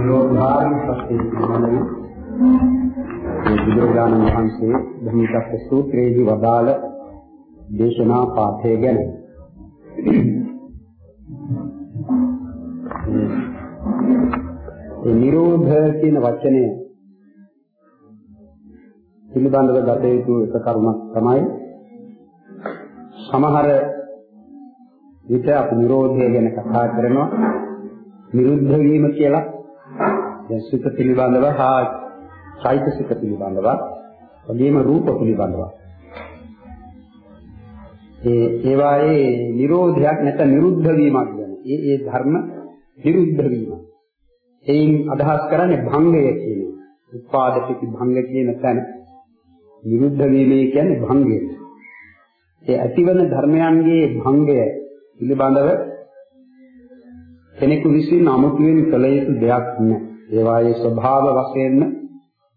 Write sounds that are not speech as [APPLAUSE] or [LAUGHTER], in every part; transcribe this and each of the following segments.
නිරෝධාරි සත්‍ය පිළිබඳව මේ බුදුරජාණන් වහන්සේ ධම්මිකස්ස සූත්‍රයේදී වදාළ දේශනා පාඨය ගැන. ඒ නිරෝධ කියන වචනය පිළිබඳව ගත යුතු එක කරුණක් තමයි සමහර විට අපි නිරෝධය ගැන කතා කරනවා නිරුද්ධ වීම කියලා. දැන් සුඛ පිළිබඳව හා චෛතසික පිළිබඳව වගේම රූප පිළිබඳව. ඒ ඒවායේ නිරෝධයක් නැත්නම් නිරුද්ධ වීමක් ගැන ඒ ඒ ධර්ම නිරුද්ධ වීම. එයින් අදහස් කරන්නේ භංගය කියන උපාදපති භංග කියන තැන නිරුද්ධ වීමේ කියන්නේ භංගය. ඒ ඇතිවන ධර්මයන්ගේ භංගය පිළිබඳව කෙනෙකු විසින් අමුතුවෙන් කළ යුතු දෙයක් නෑ. ඒවායේ ස්වභාව වශයෙන්ම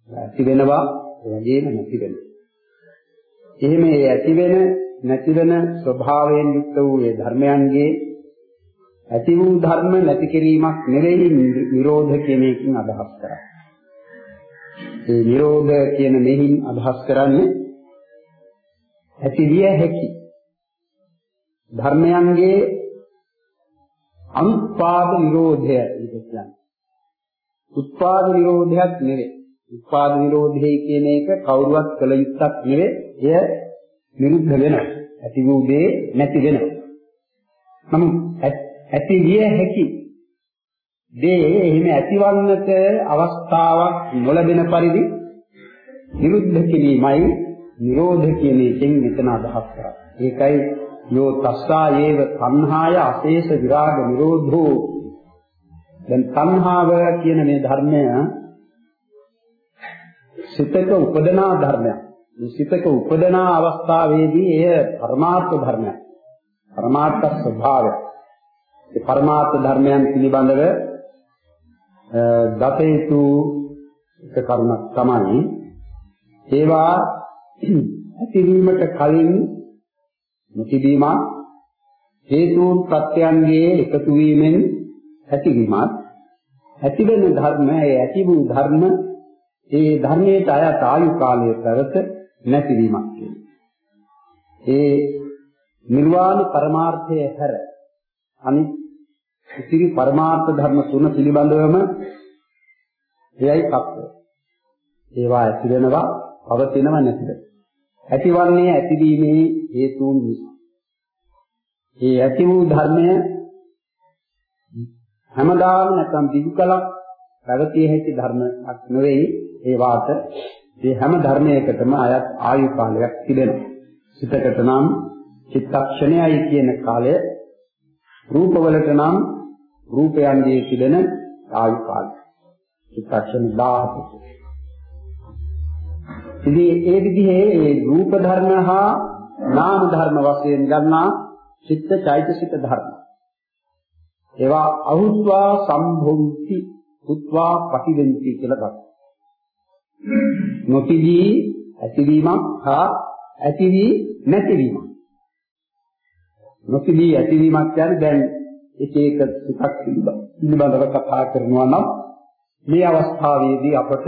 ඇති වෙනවා, එවැගේම නැති වෙනවා. එහෙම ඒ ඇති වෙන, නැති වෙන ස්වභාවයෙන් යුක්ත වූ ඒ ධර්මයන්ගේ ඇති වූ ධර්ම නැති කිරීමක් නෙවෙයි නිරෝධ කියන එකකින් අදහස් කරන්නේ. ඒ නිරෝධ කියන මෙහින් අදහස් කරන්නේ ඇති විය හැකි ධර්මයන්ගේ අනුත්පාද නිරෝධය කියන්නේ. උත්පාද නිරෝධයක් නෙවෙයි. උත්පාද නිරෝධය කියන එක කවුරුවත් කළ යුත්තක් නෙවෙයි. එය නිරුද්ධ වෙනවා. ඇති වූ දේ නැති වෙනවා. නමුත් ඇති විය හැකි දේ එහෙම ඇතිවන්නට අවස්ථාවක් නොලැබෙන පරිදි නිරුද්ධ කිරීමයි නිරෝධ කියන එකෙන් මෙතන අදහස් කරන්නේ. ඒකයි යෝ තස්සා යේව තණ්හාය අශේෂ විරාග නිරෝධෝ දැන් තණ්හාව කියන මේ ධර්මය සිතක උපදනා ධර්මයක්. මේ සිතක උපදනා අවස්ථාවේදී එය පරමාර්ථ ධර්මයක්. පරමාර්ථ ස්වභාවය. ඒ පරමාර්ථ ධර්මයන් පිළිබඳව දත යුතු එක කරුණක් තමයි ඒවා ඇතිවීමට කලින් නොතිබීම හේතුන් ප්‍රත්‍යයන්ගේ එකතු වීමෙන් ඇතිවීමත් ඇතිවෙන ධර්ම ඒ ඇති වූ ධර්ම ඒ ධර්මයට අයත් ආයු කාලය පැවත නැතිවීමක් කියන්නේ. ඒ නිර්වාණ පරමාර්ථය හැර අනිත් ඉතිරි පරමාර්ථ ධර්ම තුන පිළිබඳවම එයයි තත්ත්වය. ඒවා ඇති වෙනවා, පවතිනව නැතිද. ඇතිවන්නේ ඇතිවීමේ හේතුන් නිසා. ඒ ඇති වූ ධර්මය හැමදාම නැත්නම් දිගුකලක් පැවතිය හැකි ධර්මයක් නෙවෙයි ඒ වාත මේ හැම ධර්මයකටම අයත් ආයු කාලයක් තිබෙනවා. සිතකට නම් චිත්තක්ෂණයයි කියන කාලය රූපවලට නම් රූපයන්ගේ තිබෙන ආයු කාලය. චිත්තක්ෂණ 17. ඉතින් ඒ විදිහේ ඒ රූප ධර්ම හා නාම ධර්ම වශයෙන් ගන්නා චිත්ත චෛතසික ධර්ම. ඒවා අහුත්වා සම්භුන්ති උත්වා පටිවෙන්ති කියලා ගන්නවා. නොතිවි ඇතිවීමක් හා ඇතිවි නැතිවීමක්. නොතිවි ඇතිවීමක් කියන්නේ දැන් එක එක සිතක් පිළිබඳව කතා කරනවා නම් මේ අවස්ථාවේදී අපට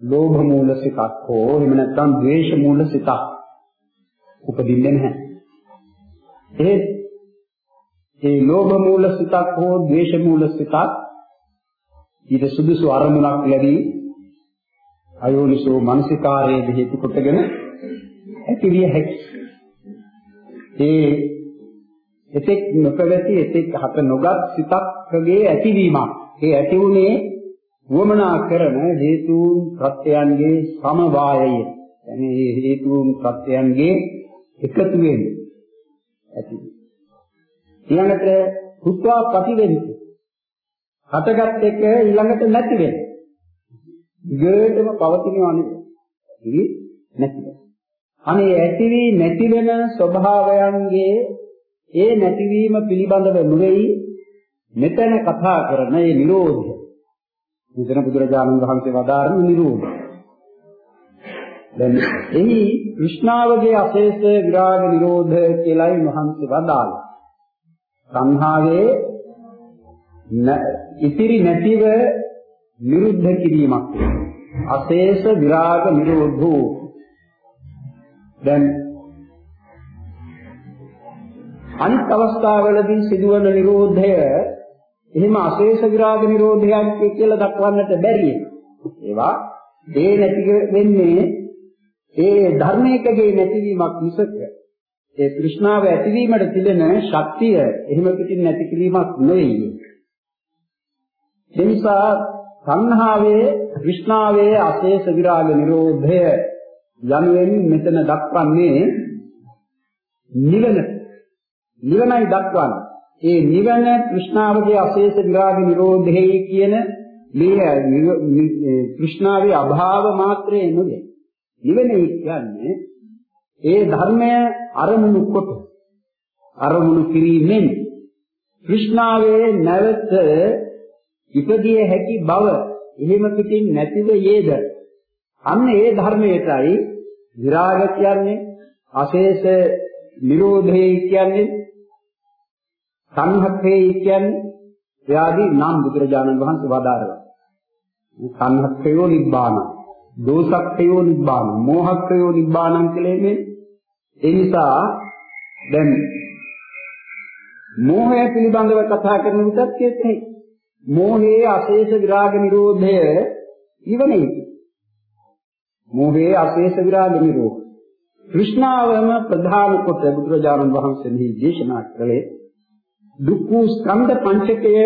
ලෝභ මූල සිතක් හෝ එහෙම නැත්නම් ද්වේෂ මූල සිතක් උපදින්නේ නැහැ. ඒ ඒ ලෝභ මූල සිතක් හෝ ද්වේෂ මූල සිතක් ඊට සුදුසු අරමුණක් ලැබී අයෝනිසෝ මනසිකාරයේ හේතු කොටගෙන ඇතිවිය හැකියි. ඒ එතෙක් නොපැවති එතෙක් හත නොගත් සිතක්ගේ ඇතිවීමක්. ඒ ඇති වුනේ වමනා කරන හේතුන් ප්‍රත්‍යයන්ගේ සමவாயය. එනේ හේතුන් ප්‍රත්‍යයන්ගේ එකතු වෙන්නේ ඇතිවීම. ඊළඟට පුත්වා ප්‍රතිවෙන්නේ. හටගත් එක ඊළඟට නැති වෙන. ඊගෙටම පවතිනවා නෙවෙයි. නැති වෙන. අනේ ඇතිවි නැති වෙන ස්වභාවයන්ගේ ඒ නැතිවීම පිළිබඳව නෙවෙයි මෙතන කතා කරන මේ නිරෝධය. මෙතන බුදුරජාණන් වහන්සේ වදාරන නිරෝධය. දැන් එහි විෂ්ණාවගේ අශේෂ විරාග නිරෝධ කියලායි මහන්සි වදාළා. සංහාවේ ඉතිරි නැතිව නිරුද්ධ කිරීමක් අශේෂ විරාග නිරෝධෝ දැන් අනිත් අවස්ථාවලදී සිදුවන නිරෝධය එහෙම අශේෂ විරාග නිරෝධයක් කියලා දක්වන්නට බැරි ඒවා ඒ නැති වෙන්නේ ඒ ධර්මයකගේ නැතිවීමක් මිසක ඒ තෘෂ්ණාව ඇතිවීමට තිබෙන ශක්තිය එහෙම පිටින් නැති කිරීමක් නෙවෙයි. ඒ නිසා සංහාවේ විෂ්ණාවේ අශේෂ විරාග නිරෝධය යනුවෙන් මෙතන දක්වන්නේ නිවන. නිවනයි දක්වන්නේ. ඒ නිවන কৃষ্ণාවගේ අශේෂ විරාග නිරෝධයයි කියන මේ কৃষ্ণාවේ අභාව මාත්‍රයේ නෙවෙයි. නිවනයි කියන්නේ ඒ ධර්මය අරමුණු කොට අරමුණු කිරීමෙන් કૃષ્ණාවේ නැවත ඉපදිය හැකි බව එහෙම පිටින් නැතිව යේද? අන්න ඒ ධර්මයටයි විරාග කියන්නේ අශේෂ නිරෝධේ කියන්නේ සංහත්ේ කියන්නේ එයාදී නම් බුදුරජාණන් වහන්සේ වදාරලා සංහත්යෝ නිබ්බාන දෝසක්ඛයෝ නිබ්බාන මෝහක්ඛයෝ නිබ්බානං කියලා මේ ඒ නිසා දැන් මෝහය පිළිබඳව කතා කරන විටත් කියතේ මෝහයේ අශේෂ විරාග නිරෝධය ඉවනේ මෝහයේ අශේෂ විරාග නිරෝධ. કૃષ્ණාවම ප්‍රධාන කොට බුදුරජාණන් වහන්සේ මෙහි දේශනා කළේ දුක්ඛ ස්කන්ධ පංචකය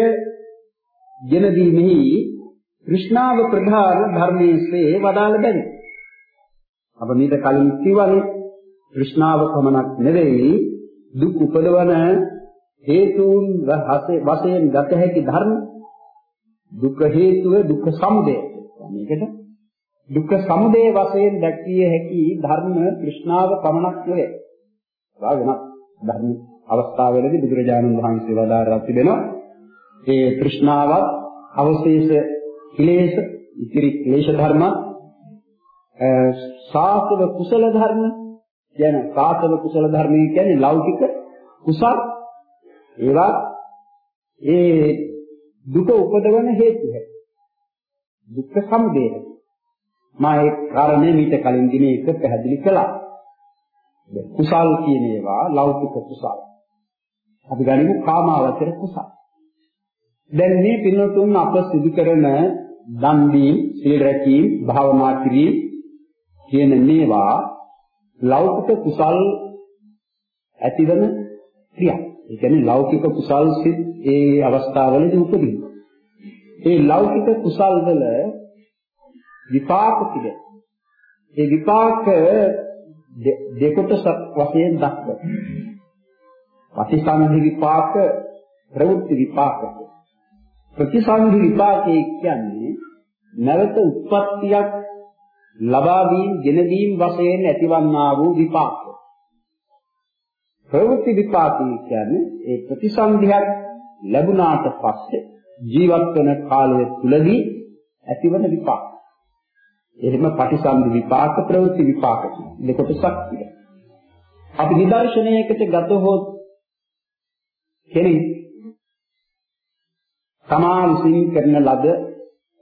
ගෙන දීමෙහි કૃષ્ණාව ප්‍රධාන ධර්මයේ වදාළ බැරි අප මීට කලින් කිව්වනේ કૃષ્ણાව පමණක් නෙවෙයි දුක් උපදවන හේතුන් වශයෙන් ගත හැකි ධර්ම දුක හේතුව දුක් සමුදය. මේකට දුක් සමුදය වශයෙන් දැක්විය හැකි ධර්ම કૃષ્ණාව පමණක් නෙවෙයි. ඒවා වෙනත් ධර්ම අවස්ථාවලදී බුදුරජාණන් වහන්සේ වදාරලා තිබෙනවා. ඒ કૃષ્ණාව අවශේෂ ක්ලේශ ඉතිරි ක්ලේශ ධර්ම සාසව කුසල ධර්ම කියන සාසව කුසල ධර්මය කියන්නේ ලෞකික කුසල්. ඒවා ඒ දුක උපදවන හේතු හැ දුක්ඛ සමුදය. මා ඒ කාරණේ මීට කලින් දිනේ එක පැහැදිලි කළා. කුසල් කියන ඒවා ලෞකික කුසල්. අපි ගනිමු කාමාවචර කුසල්. දැන් මේ පින්නතුන් අප සිදු කරන දන් දීම, සීල රැකීම, භාවනා කිරීම කියන මේවා ලෞකික කුසල් ඇතිවන ක්‍රියා. ඒ කියන්නේ ලෞකික කුසල් සිත් ඒ අවස්ථාවලදී උපදින. ඒ ලෞකික කුසල් වල විපාක තිබේ. ඒ විපාක දෙකොටසක් වශයෙන් දක්වනවා. ප්‍රතිසන්ධි විපාක, ප්‍රවෘත්ති විපාක. ප්‍රතිසන්ධි විපාකයේ කියන්නේ නැවත උත්පත්තියක් ලබා දීම, ගෙන දීම වශයෙන් ඇතිවන්නා වූ විපාක. ප්‍රවෘත්ති විපාකය කියන්නේ ඒ ප්‍රතිසන්ධියක් ලැබුණාට පස්සේ ජීවත් වෙන කාලය තුලදී ඇතිවන විපාක. එහෙම ප්‍රතිසන්ධි විපාක ප්‍රවෘත්ති විපාක දෙකොටසක් තිබෙනවා. අපි නිදර්ශනයකට ගතහොත් කෙනෙක් තමා විසින් කරන ලද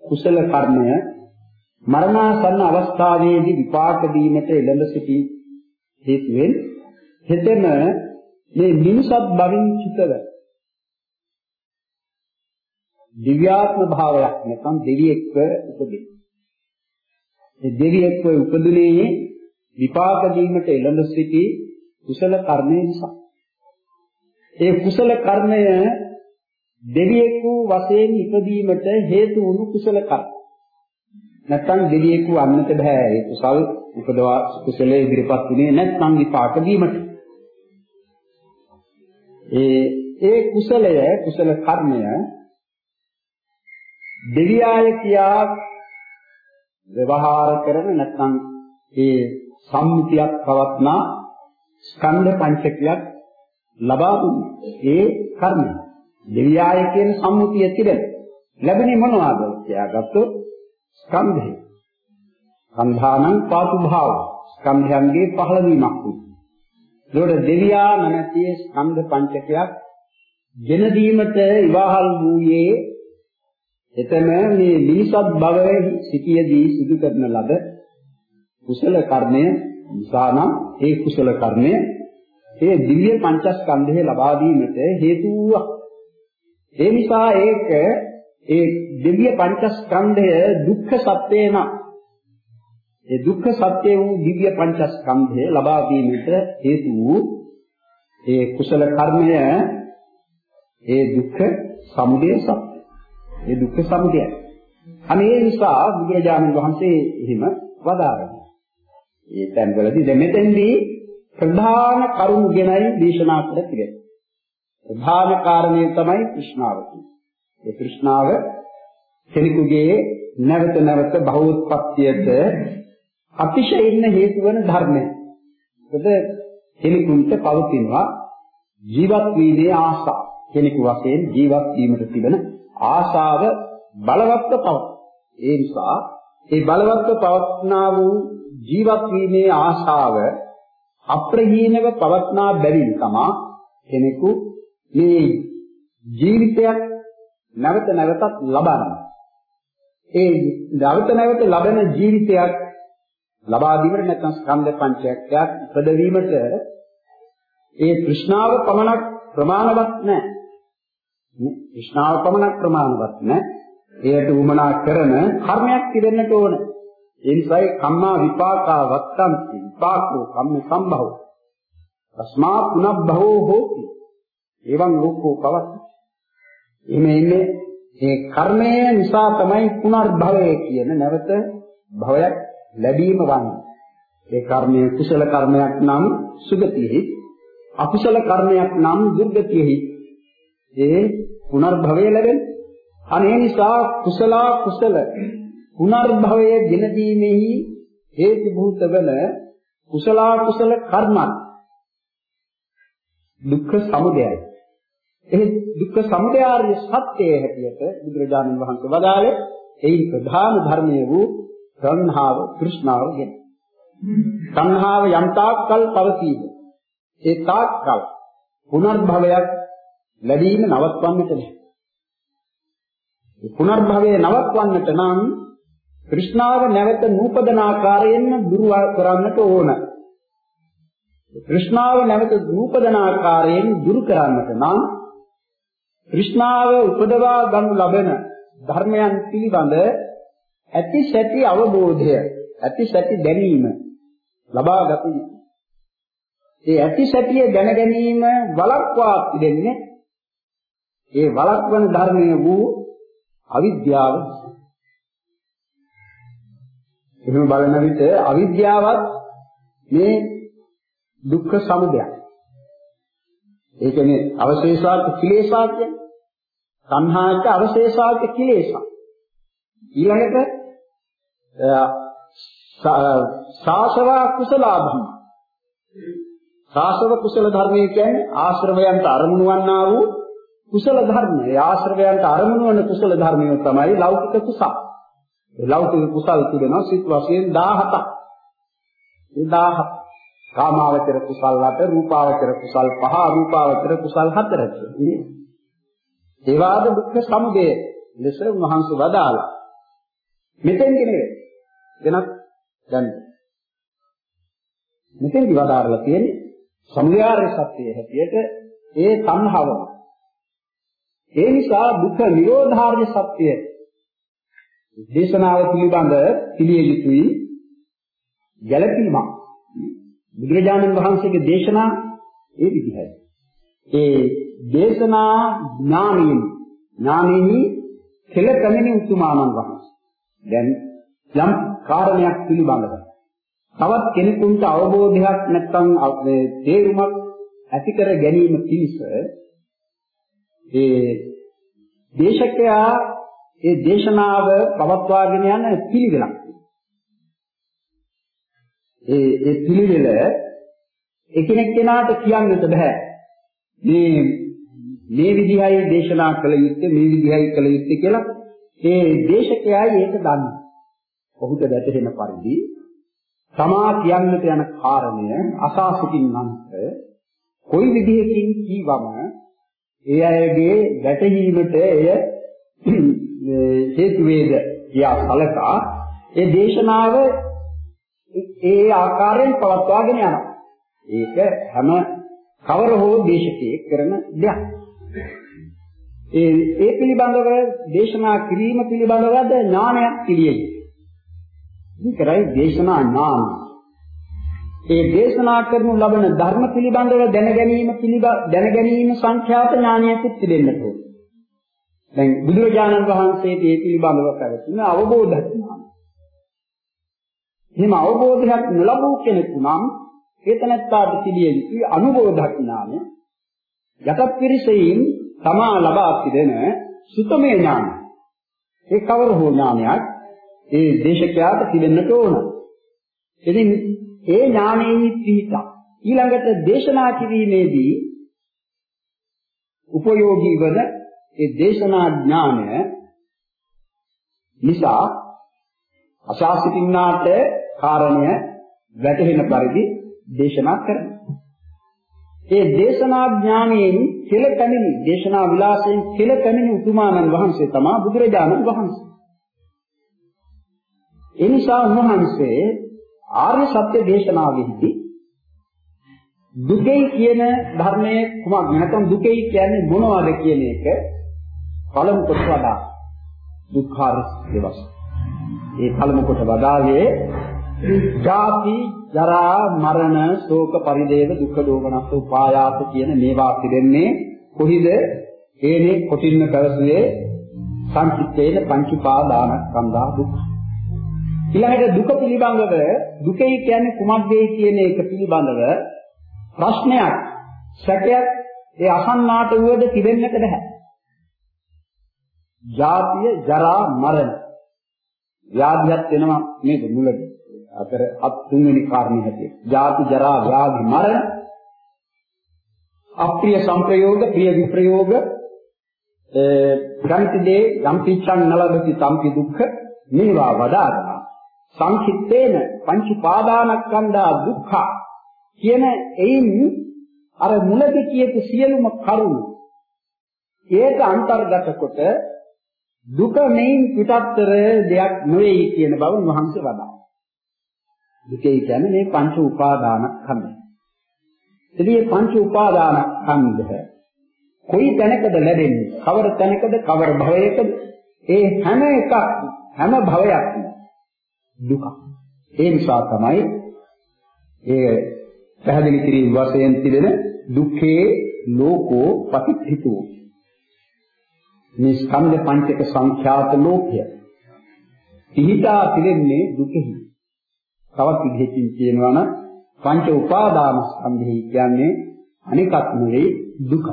කුසල කර්මය මරණාසන්න අවස්ථාවේදී විපාක දීමට එළඹ සිටි හේතුවෙන් හෙතෙම මේ මිනිසත් බවින් චිතව දිව්‍යාත්ම භාවයක් නැත්නම් දෙවියෙක්ව උපදින. ඒ දෙවියෙක්ව උපදුනේ විපාක දීමට එළඹ සිටි කුසල කර්මය නිසා. ඒ කුසල කර්මය දෙවියෙකු වශයෙන් ඉපදීමට හේතු වුණු කුසල කර්ම. නැත්නම් දෙවියෙකු වන්නට බෑ. ඒ කුසල් උපදවා කුසලයේ ඉදිරිපත් වුණේ නැත්නම් විපාක දීමට. ඒ ඒ කුසලය කුසල කර්මය දෙවියාය කියා ව්‍යවහාර කරන නැත්නම් ඒ සම්මුතියක් පවත්නා ස්කන්ධ පංචකයක් ලබා දුන්නේ ඒ කර්මය. දෙවියාය කියන සම්මුතිය තිබෙන. ලැබෙන්නේ මොනවද කියලා ගත්තොත් ස්කන්ධය. ස්කන්ධානං පාතු භාව. ස්කන්ධයන්ගේ පහළවීමක්. ඒකට දෙවියා නැති ස්කන්ධ පංචකයක් ගෙන දීමට ඉවහල් වූයේ එතන මේ මිනිසත් භවයේ සිටියේදී සිදු කරන ලද කුසල කර්මය නිසා නම් ඒ කුසල කර්මය ඒ දිව්‍ය පංචස්කන්ධය ලබා දීමට හේතු වූවා. ඒ නිසා ඒක ඒ දිව්‍ය පංචස්කන්ධය දුක්ඛ සත්‍යය නම් ඒ දුක්ඛ සත්‍ය වූ දිව්‍ය පංචස්කන්ධය ලබා ගැනීමට හේතු වූ ඒ කුසල කර්මය ඒ දුක්ඛ සමුදය සත්‍ය. ඒ දුක්ඛ සමුදයයි. අනේ නිසා බුදුරජාණන් වහන්සේ එහෙම වදාරනවා. ඒ තැන්වලදී දැන් මෙතෙන්දී ප්‍රධාන කරුණු ගැනයි දේශනා කර තිබෙන්නේ. ප්‍රධාන කාරණය තමයි තෘෂ්ණාව ඒ තෘෂ්ණාව කෙනෙකුගේ නැවත නැවත භවෝත්පත්තියට අතිශයින්ම හේතු වන ධර්මය. මොකද කෙනෙකුට පවතිනවා ජීවත් වීමේ ආසාව. කෙනෙකු වශයෙන් ජීවත් වීමට තිබෙන ආශාව බලවත්ව පවතී. ඒ නිසා ඒ බලවත්ව පවත්නා වූ ජීවත් වීමේ ආශාව අප්‍රහීනව පවත්නා බැවින් තමා කෙනෙකු මේ ජීවිතයක් නැවත නැවතත් ලබන්නේ. ඒ නැවත නැවත ලබන ජීවිතයක් ලබා දීමට නැත්නම් ස්කන්ධ පංචකයක් ඉපදවීමට ඒ තෘෂ්ණාව පමණක් ප්‍රමාණවත් නැහැ. තෘෂ්ණාව පමණක් ප්‍රමාණවත් නැහැ. එයට උමනා කරන කර්මයක් තිබෙන්නට ඕන. ඒ නිසායි කම්මා විපාකා වත්තන්ති විපාකෝ කම්ම සම්භව. තස්මා පුනබ්බවෝ හෝති. එවං ලෝකෝ පවත්. එimhe ඉන්නේ ඒ කර්මය නිසා තමයි පුනර්භවය කියන නැවත භවයක් ලැබීම වන්නේ. ඒ කර්මය කුසල කර්මයක් නම් සුගතියෙහි අකුසල කර්මයක් නම් දුර්ගතියෙහි ඒ පුනර්භවය ලැබෙන්නේ. අනේ නිසා කුසල කුසල පුනර්භවයේ ගෙන දීමෙහි හේතු භූත වන කුසල කුසල කර්ම දුක්ඛ සමුදයයි. එහි දුක්ඛ සමුදය ආර්ය සත්‍යයේ හැටියට බුදුරජාණන් වහන්සේ වදාළේ එයින් ප්‍රධාන ධර්මයේ වූ තණ්හාව තෘෂ්ණාව ගැන. තණ්හාව යම් තාක්කල් පවතීද ඒ තාක්කල් පුනර්භවයක් ලැබීම නවත්වන්නට බැහැ. පුනර්භවයේ නවත්වන්නට නම් තෘෂ්ණාව නැවත නූපදන ආකාරයෙන්ම දුරු කරන්නට ඕන. තෘෂ්ණාව නැවත නූපදන ආකාරයෙන් දුරු කරන්නට නම් કૃષ્ණාව උපදවා ගනු ලබන ධර්මයන් පිළිබඳ ඇති සැටි අවබෝධය ඇති සැටි දැනීම ලබා ගත යුතුයි. ඒ ඇති සැටිය දැන ගැනීම වළක්වා දෙන්නේ ඒ වළක්වන ධර්මය වූ අවිද්‍යාව එහෙම බලන විට අවිද්‍යාවත් මේ දුක්ඛ සමුදයක්. ඒ කියන්නේ අවශේෂාත් කිලේශා කියන්නේ. සංහාට අවශේෂාත් කිලේශා. ඊළඟට සාසවා කුසලාභම්. සාසව කුසල ධර්මයේ කියන්නේ ආශ්‍රවයන්ට අරමුණු වන්නා වූ කුසල ධර්ම. ඒ ආශ්‍රවයන්ට අරමුණු වන කුසල ධර්මය තමයි ලෞකික කුසල. ඒ ලෞකික කුසල් තිබෙනවා සිත් වශයෙන් 17ක්. ඒ 17 කාමාවචර කුසල් 8, රූපාවචර කුසල් 5, අරූපාවචර කුසල් 4 කියන්නේ. ඒ වාද දුක්ඛ සමුදය ලෙස උන්වහන්සේ වදාළා. මෙතෙන්දී නෙවෙයි. වෙනත් දැන් මෙතෙන්දී වදාරලා තියෙන්නේ සමුදයාර්ය සත්‍යයේ හැටියට ඒ සංහවම ඒ නිසා දුක්ඛ නිරෝධාර්ය සත්‍ය දේශනාව පිළිබඳ පිළිය යුතුයි ගැළපීමක් බුදුරජාණන් වහන්සේගේ දේශනා ඒ විදිහයි. ඒ දේශනා ඥානෙයි ඥානෙහි කෙලකමෙනි උතුමාණන් වහන්සේ. දැන් යම් කාරණයක් පිළිබඳව. තවත් කෙනෙකුට අවබෝධයක් නැත්නම් තේරුමක් ඇති කර ගැනීම පිණිස ඒ දේශකයා ඒ දේශනාව පවත්වාගෙන යන පිළිවෙලක්. ඒ ඒ පිළිවෙල එකිනෙක කෙනාට කියන්නට බෑ. මේ මේ විදිහයි දේශනා කළ යුත්තේ මේ විදිහයි කළ යුත්තේ කියලා ඒ දේශකයායි ඒක දන්නේ. ඔහුට වැටහෙන පරිදි තමා කියන්නට යන කාරණය අසාසිතින් මන්ත කොයි විදිහකින් කීවම ඒ අයගේ වැටහීමට එය [CLEARS THROAT] හේතු වේද කියා කලකා ඒ දේශනාව ඒ ආකාරයෙන් පවත්වාගෙන යනවා. ඒක හැම කවර හෝ දේශකයේ කරන දෙයක්. ඒ ඒ පිළිබඳව දේශනා කිරීම පිළිබඳවද ඥානයක් පිළියෙයි. විතරයි දේශනා ඥාන. ඒ දේශනා කරනු ලබන ධර්ම පිළිබඳව දැන ගැනීම දැන ගැනීම සංඛ්‍යාත ඥානයකුත් තිබෙන්න ඕනේ. දැන් බුදුරජාණන් වහන්සේට මේ පිළිබඳව පැවතුන අවබෝධ ඥාන. එහෙම අවබෝධයක් නොලබූ කෙනෙකු නම් ඒතනත්තාට පිළියෙ යුතු අනුබෝධ ඥානය යටත් පිරිසෙයින් තමා ලබා තිබෙන සුතමේ ඥාන. ඒ කවර හෝ ඥානයක් ඒ දේශකයාට තිබෙන්නට ඕන. ඉතින් ඒ ඥානෙහි පිහිටා ඊළඟට දේශනා කිරීමේදී උපයෝගී වන ඒ දේශනා ඥානය නිසා අශාසිතින්නාට කාරණය වැටහෙන පරිදි දේශනා කරනවා. ඒ දේශනා ඥානයෙන් කෙල පැමිණි දේශනා විලාසයෙන් කෙල පැමිණි උතුමාණන් වහන්සේ තමයි බුදුරජාණන් වහන්සේ. ඒ නිසා උන්වහන්සේ ආර්ය සත්‍ය දේශනාවෙහිදී දුකයි කියන ධර්මයේ කුමක් නැත්නම් දුකයි කියන්නේ මොනවද කියන එක පළමු කොට වදා දුක්ඛාර දවස්. ඒ පළමු කොට වදාවේ ජාති ජරා මරණ ශෝක පරිදේව දුක්ඛ දෝමනස්ස උපායාස කියන මේවා පිළිෙන්නේ කොහිද? ඒනේ කොටින්ම පැවසුවේ සංකිට්ඨේන පංච උපාදානස්කන්ධා දුක්ඛ ඊළඟට දුක පිළිබඳව දුකයි කියන්නේ කුමක්දයි කියන එක පිළිබඳව ප්‍රශ්නයක් සැකයක් ඒ අසන්නාට වුවද තිබෙන්නට බෑ. ජාතිය ජරා මරණ ව්‍යාධියක් වෙනවා නේද මුලදී අතර අත් තුන්වෙනි කාරණේ හැටියට. ජාති ජරා ව්‍යාධි මරණ අප්‍රිය සංප්‍රයෝග ප්‍රිය විප්‍රයෝග ගණිතදී යම් පිච්ඡන් නලබති සම්පි දුක්ඛ මේවා වදාරනවා. සංකිට්ඨේන පංච පාදානස්කන්ධා දුක්ඛ කියන එයින් අර මුලදී කියපු සියලුම කරුණු ඒක අන්තර්ගත කොට දුක මෙයින් පිටත්තර දෙයක් නෙවෙයි කියන බව වහන්සේ වදාළා. දුකේ කියන්නේ මේ පංච උපාදානස්කන්ධය. ඉතින් මේ පංච උපාදානස්කන්ධය කොයි තැනකද ලැබෙන්නේ? කවර තැනකද කවර භවයකද? ඒ හැම එකක් හැම භවයක්ම දුක. ඒ නිසා තමයි ඒ පැහැදිලි කිරීම වශයෙන් තිබෙන දුක්ඛේ ලෝකෝ පටිච්චිතෝ. මේ ස්කන්ධ පංචක සංඛ්‍යාත ලෝකය. පිහිටා පිළින්නේ දුකෙහි. තවත් විදිහකින් කියනවා නම් පංච උපාදාන ස්කන්ධෙහි කියන්නේ අනිකක් නෙවෙයි දුක.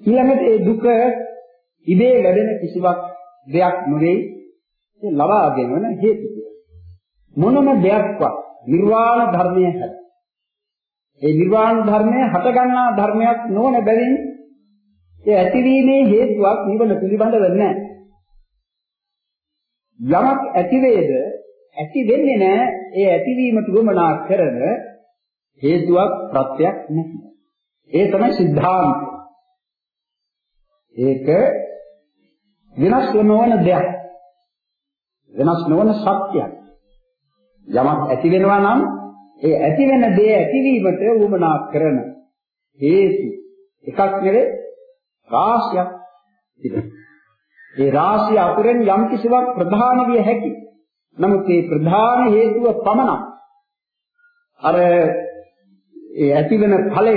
ඊළඟට ඒ දුක ඉබේ ලැබෙන කිසිවක් දෙයක් නෙවෙයි ඒ ලබාගෙන වන හේතු. මොනම දෙයක්වත් නිර්වාණ ධර්මය හැද ඒ නිර්වාණ ධර්මය හටගන්නා ධර්මයක් නොවන බැවින් ඒ ඇතිවීමේ හේතුවක් නිවන පිළිබඳව නැහැ. යමක් ඇති වේද? ඇති වෙන්නේ නැහැ ඒ ඇතිවීමට උවමනා කරන හේතුවක් ප්‍රත්‍යක් නැහැ. ඒ තමයි සිද්ධාන්තය. ඒක වෙනස් නොවන දෙයක්. වෙනස් නොවන සත්‍යයක්. යමක් ඇති වෙනවා නම් ඒ ඇති වෙන දේ ඇතිවීමට උවමනා කරන හේතු එකක් නෙවෙයි රාශියක්. තිබෙනවා. ඒ රාශිය අතුරෙන් යම් කිසිවක් ප්‍රධාන විය හැකි. නමුත් මේ ප්‍රධාන හේතුව පමණක් අර ඒ ඇතිවෙන ඵලය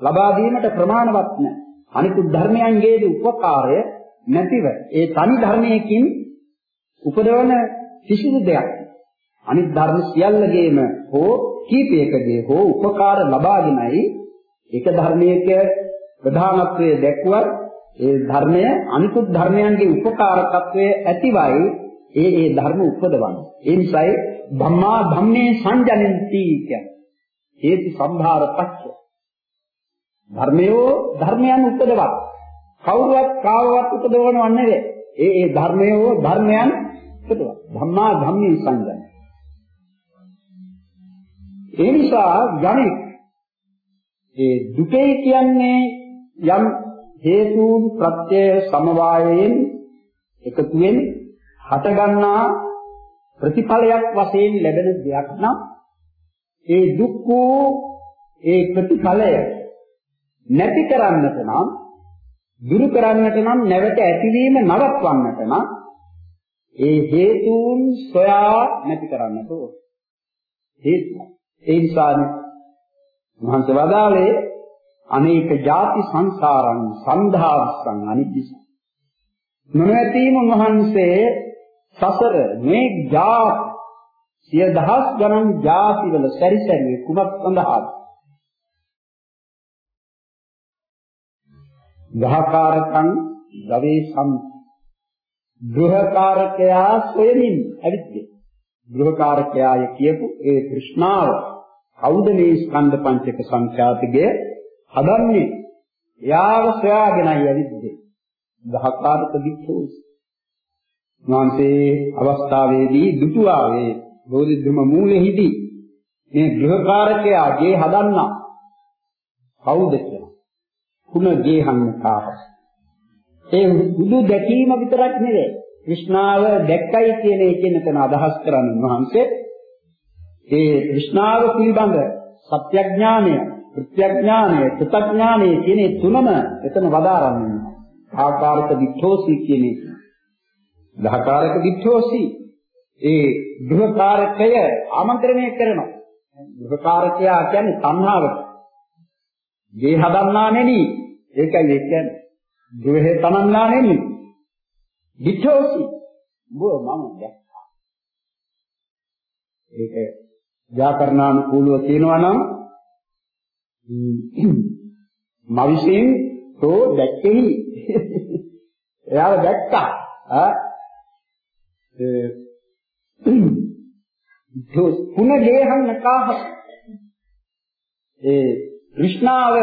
ලබා දීමට ප්‍රමාණවත් නැහැ. අනිකුත් ධර්මයන්ගේද උපකාරය නැතිව ඒ තනි ධර්මයකින් උපදවන කිසිදු දෙයක් අනිත් ධර්ම සියල්ලගේම හෝ කීපයකදී හෝ උපකාර ලබාගෙනයි එක ධර්මයක ප්‍රධානත්වයේ දැක්වත් ඒ ධර්මය අනිකුත් ධර්මයන්ගේ උපකාරකත්වයේ ඇතිවයි ඒ ඒ ධර්ම උපදවන්නේ. ඒ නිසායි ධම්මා ධම්මේ සංජනಂತಿ කියන්නේ. හේතු සම්භාර පච්චය. ධර්මයෝ ධර්මයන් උපදවත්. කවුරුවත් කාවවත් උපදවනව නෙවෙයි. ඒ ඒ ධර්මයෝ ධර්මයන් එතකොට ධම්මා ධම්මේ සංගය. ඒ නිසා යණික් ඒ දුකේ කියන්නේ යම් හේතුන් ප්‍රත්‍ය සමவாயයෙන් එකතුවෙන් හටගන්නා ප්‍රතිඵලයක් වශයෙන් ලැබෙන දෙයක් නම් ඒ දුක් වූ ඒ ප්‍රතිඵලය නැති කරන්නට නම් දුරු කරන්නට නම් නැවත ඇතිවීම නවත්වන්නට නම් ඒ හේතුන් සොයා නැති කරන්නට ඕන. හේතු. ඒ නිසානේ මහන්ස වදාලේ අනේක ಜಾති සංසාරං සන්ධාවස්සං අනිත්‍යස. නොනැතීම උන්වහන්සේ සසර මේ ජාති සිය දහස් ගණන් ජාතිවල සැරිසැරුවේ කුමක් සඳහාද? ගහකාරකං ගවේ සම් ගෘහකාරකයා සොයමින් ඇවිත්දී ගෘහකාරකයාය කියපු ඒ තෘෂ්ණාව කවුද මේ ස්කන්ධ පංචක සංඛ්‍යාතිකය හදන්නේ එයාව සොයාගෙනයි ඇවිද්දේ. ගහකාරක දික්කෝ නාන්සේ අවස්ථාවේදී දුටුවාවේ බෝධිධම මූලෙහිදී මේ ගෘහකාරකයා ගේ හදන්නා කවුද කියලා. කුණ ගේ හන්නකාව. ඒ බුදු දැකීම විතරක් නෙවෙයි. විෂ්ණාව දැක්කයි කියන එකෙන් එතන අදහස් කරන්නේ මහන්සේ ඒ විෂ්ණාව පිළිබඳ සත්‍යඥානය ප්‍රත්‍යඥානය කෘතඥානය කියන තුනම එතන වදාරන්නේ ආකාරක වික්ඛෝසි කියන එක. දහකාරක වික්ඛෝසි ඒ ගෘහකාරකය ආමන්ත්‍රණය කරනවා. ගෘහකාරකයා කියන්නේ තණ්හාවට. ගේ හදන්නා නෙමෙයි. ඒකයි ඒ කියන්නේ. ගෘහේ තනන්නා නෙමෙයි. වික්ඛෝසි. බෝ මම දැක්කා. ඒක ව්‍යාකරණානුකූලව කියනවා නම් මවිසින් තෝ දැක්කෙහි. එයාව දැක්කා. ආ? ඒ තුන දේහං නකාහ ඒ কৃষ্ণාව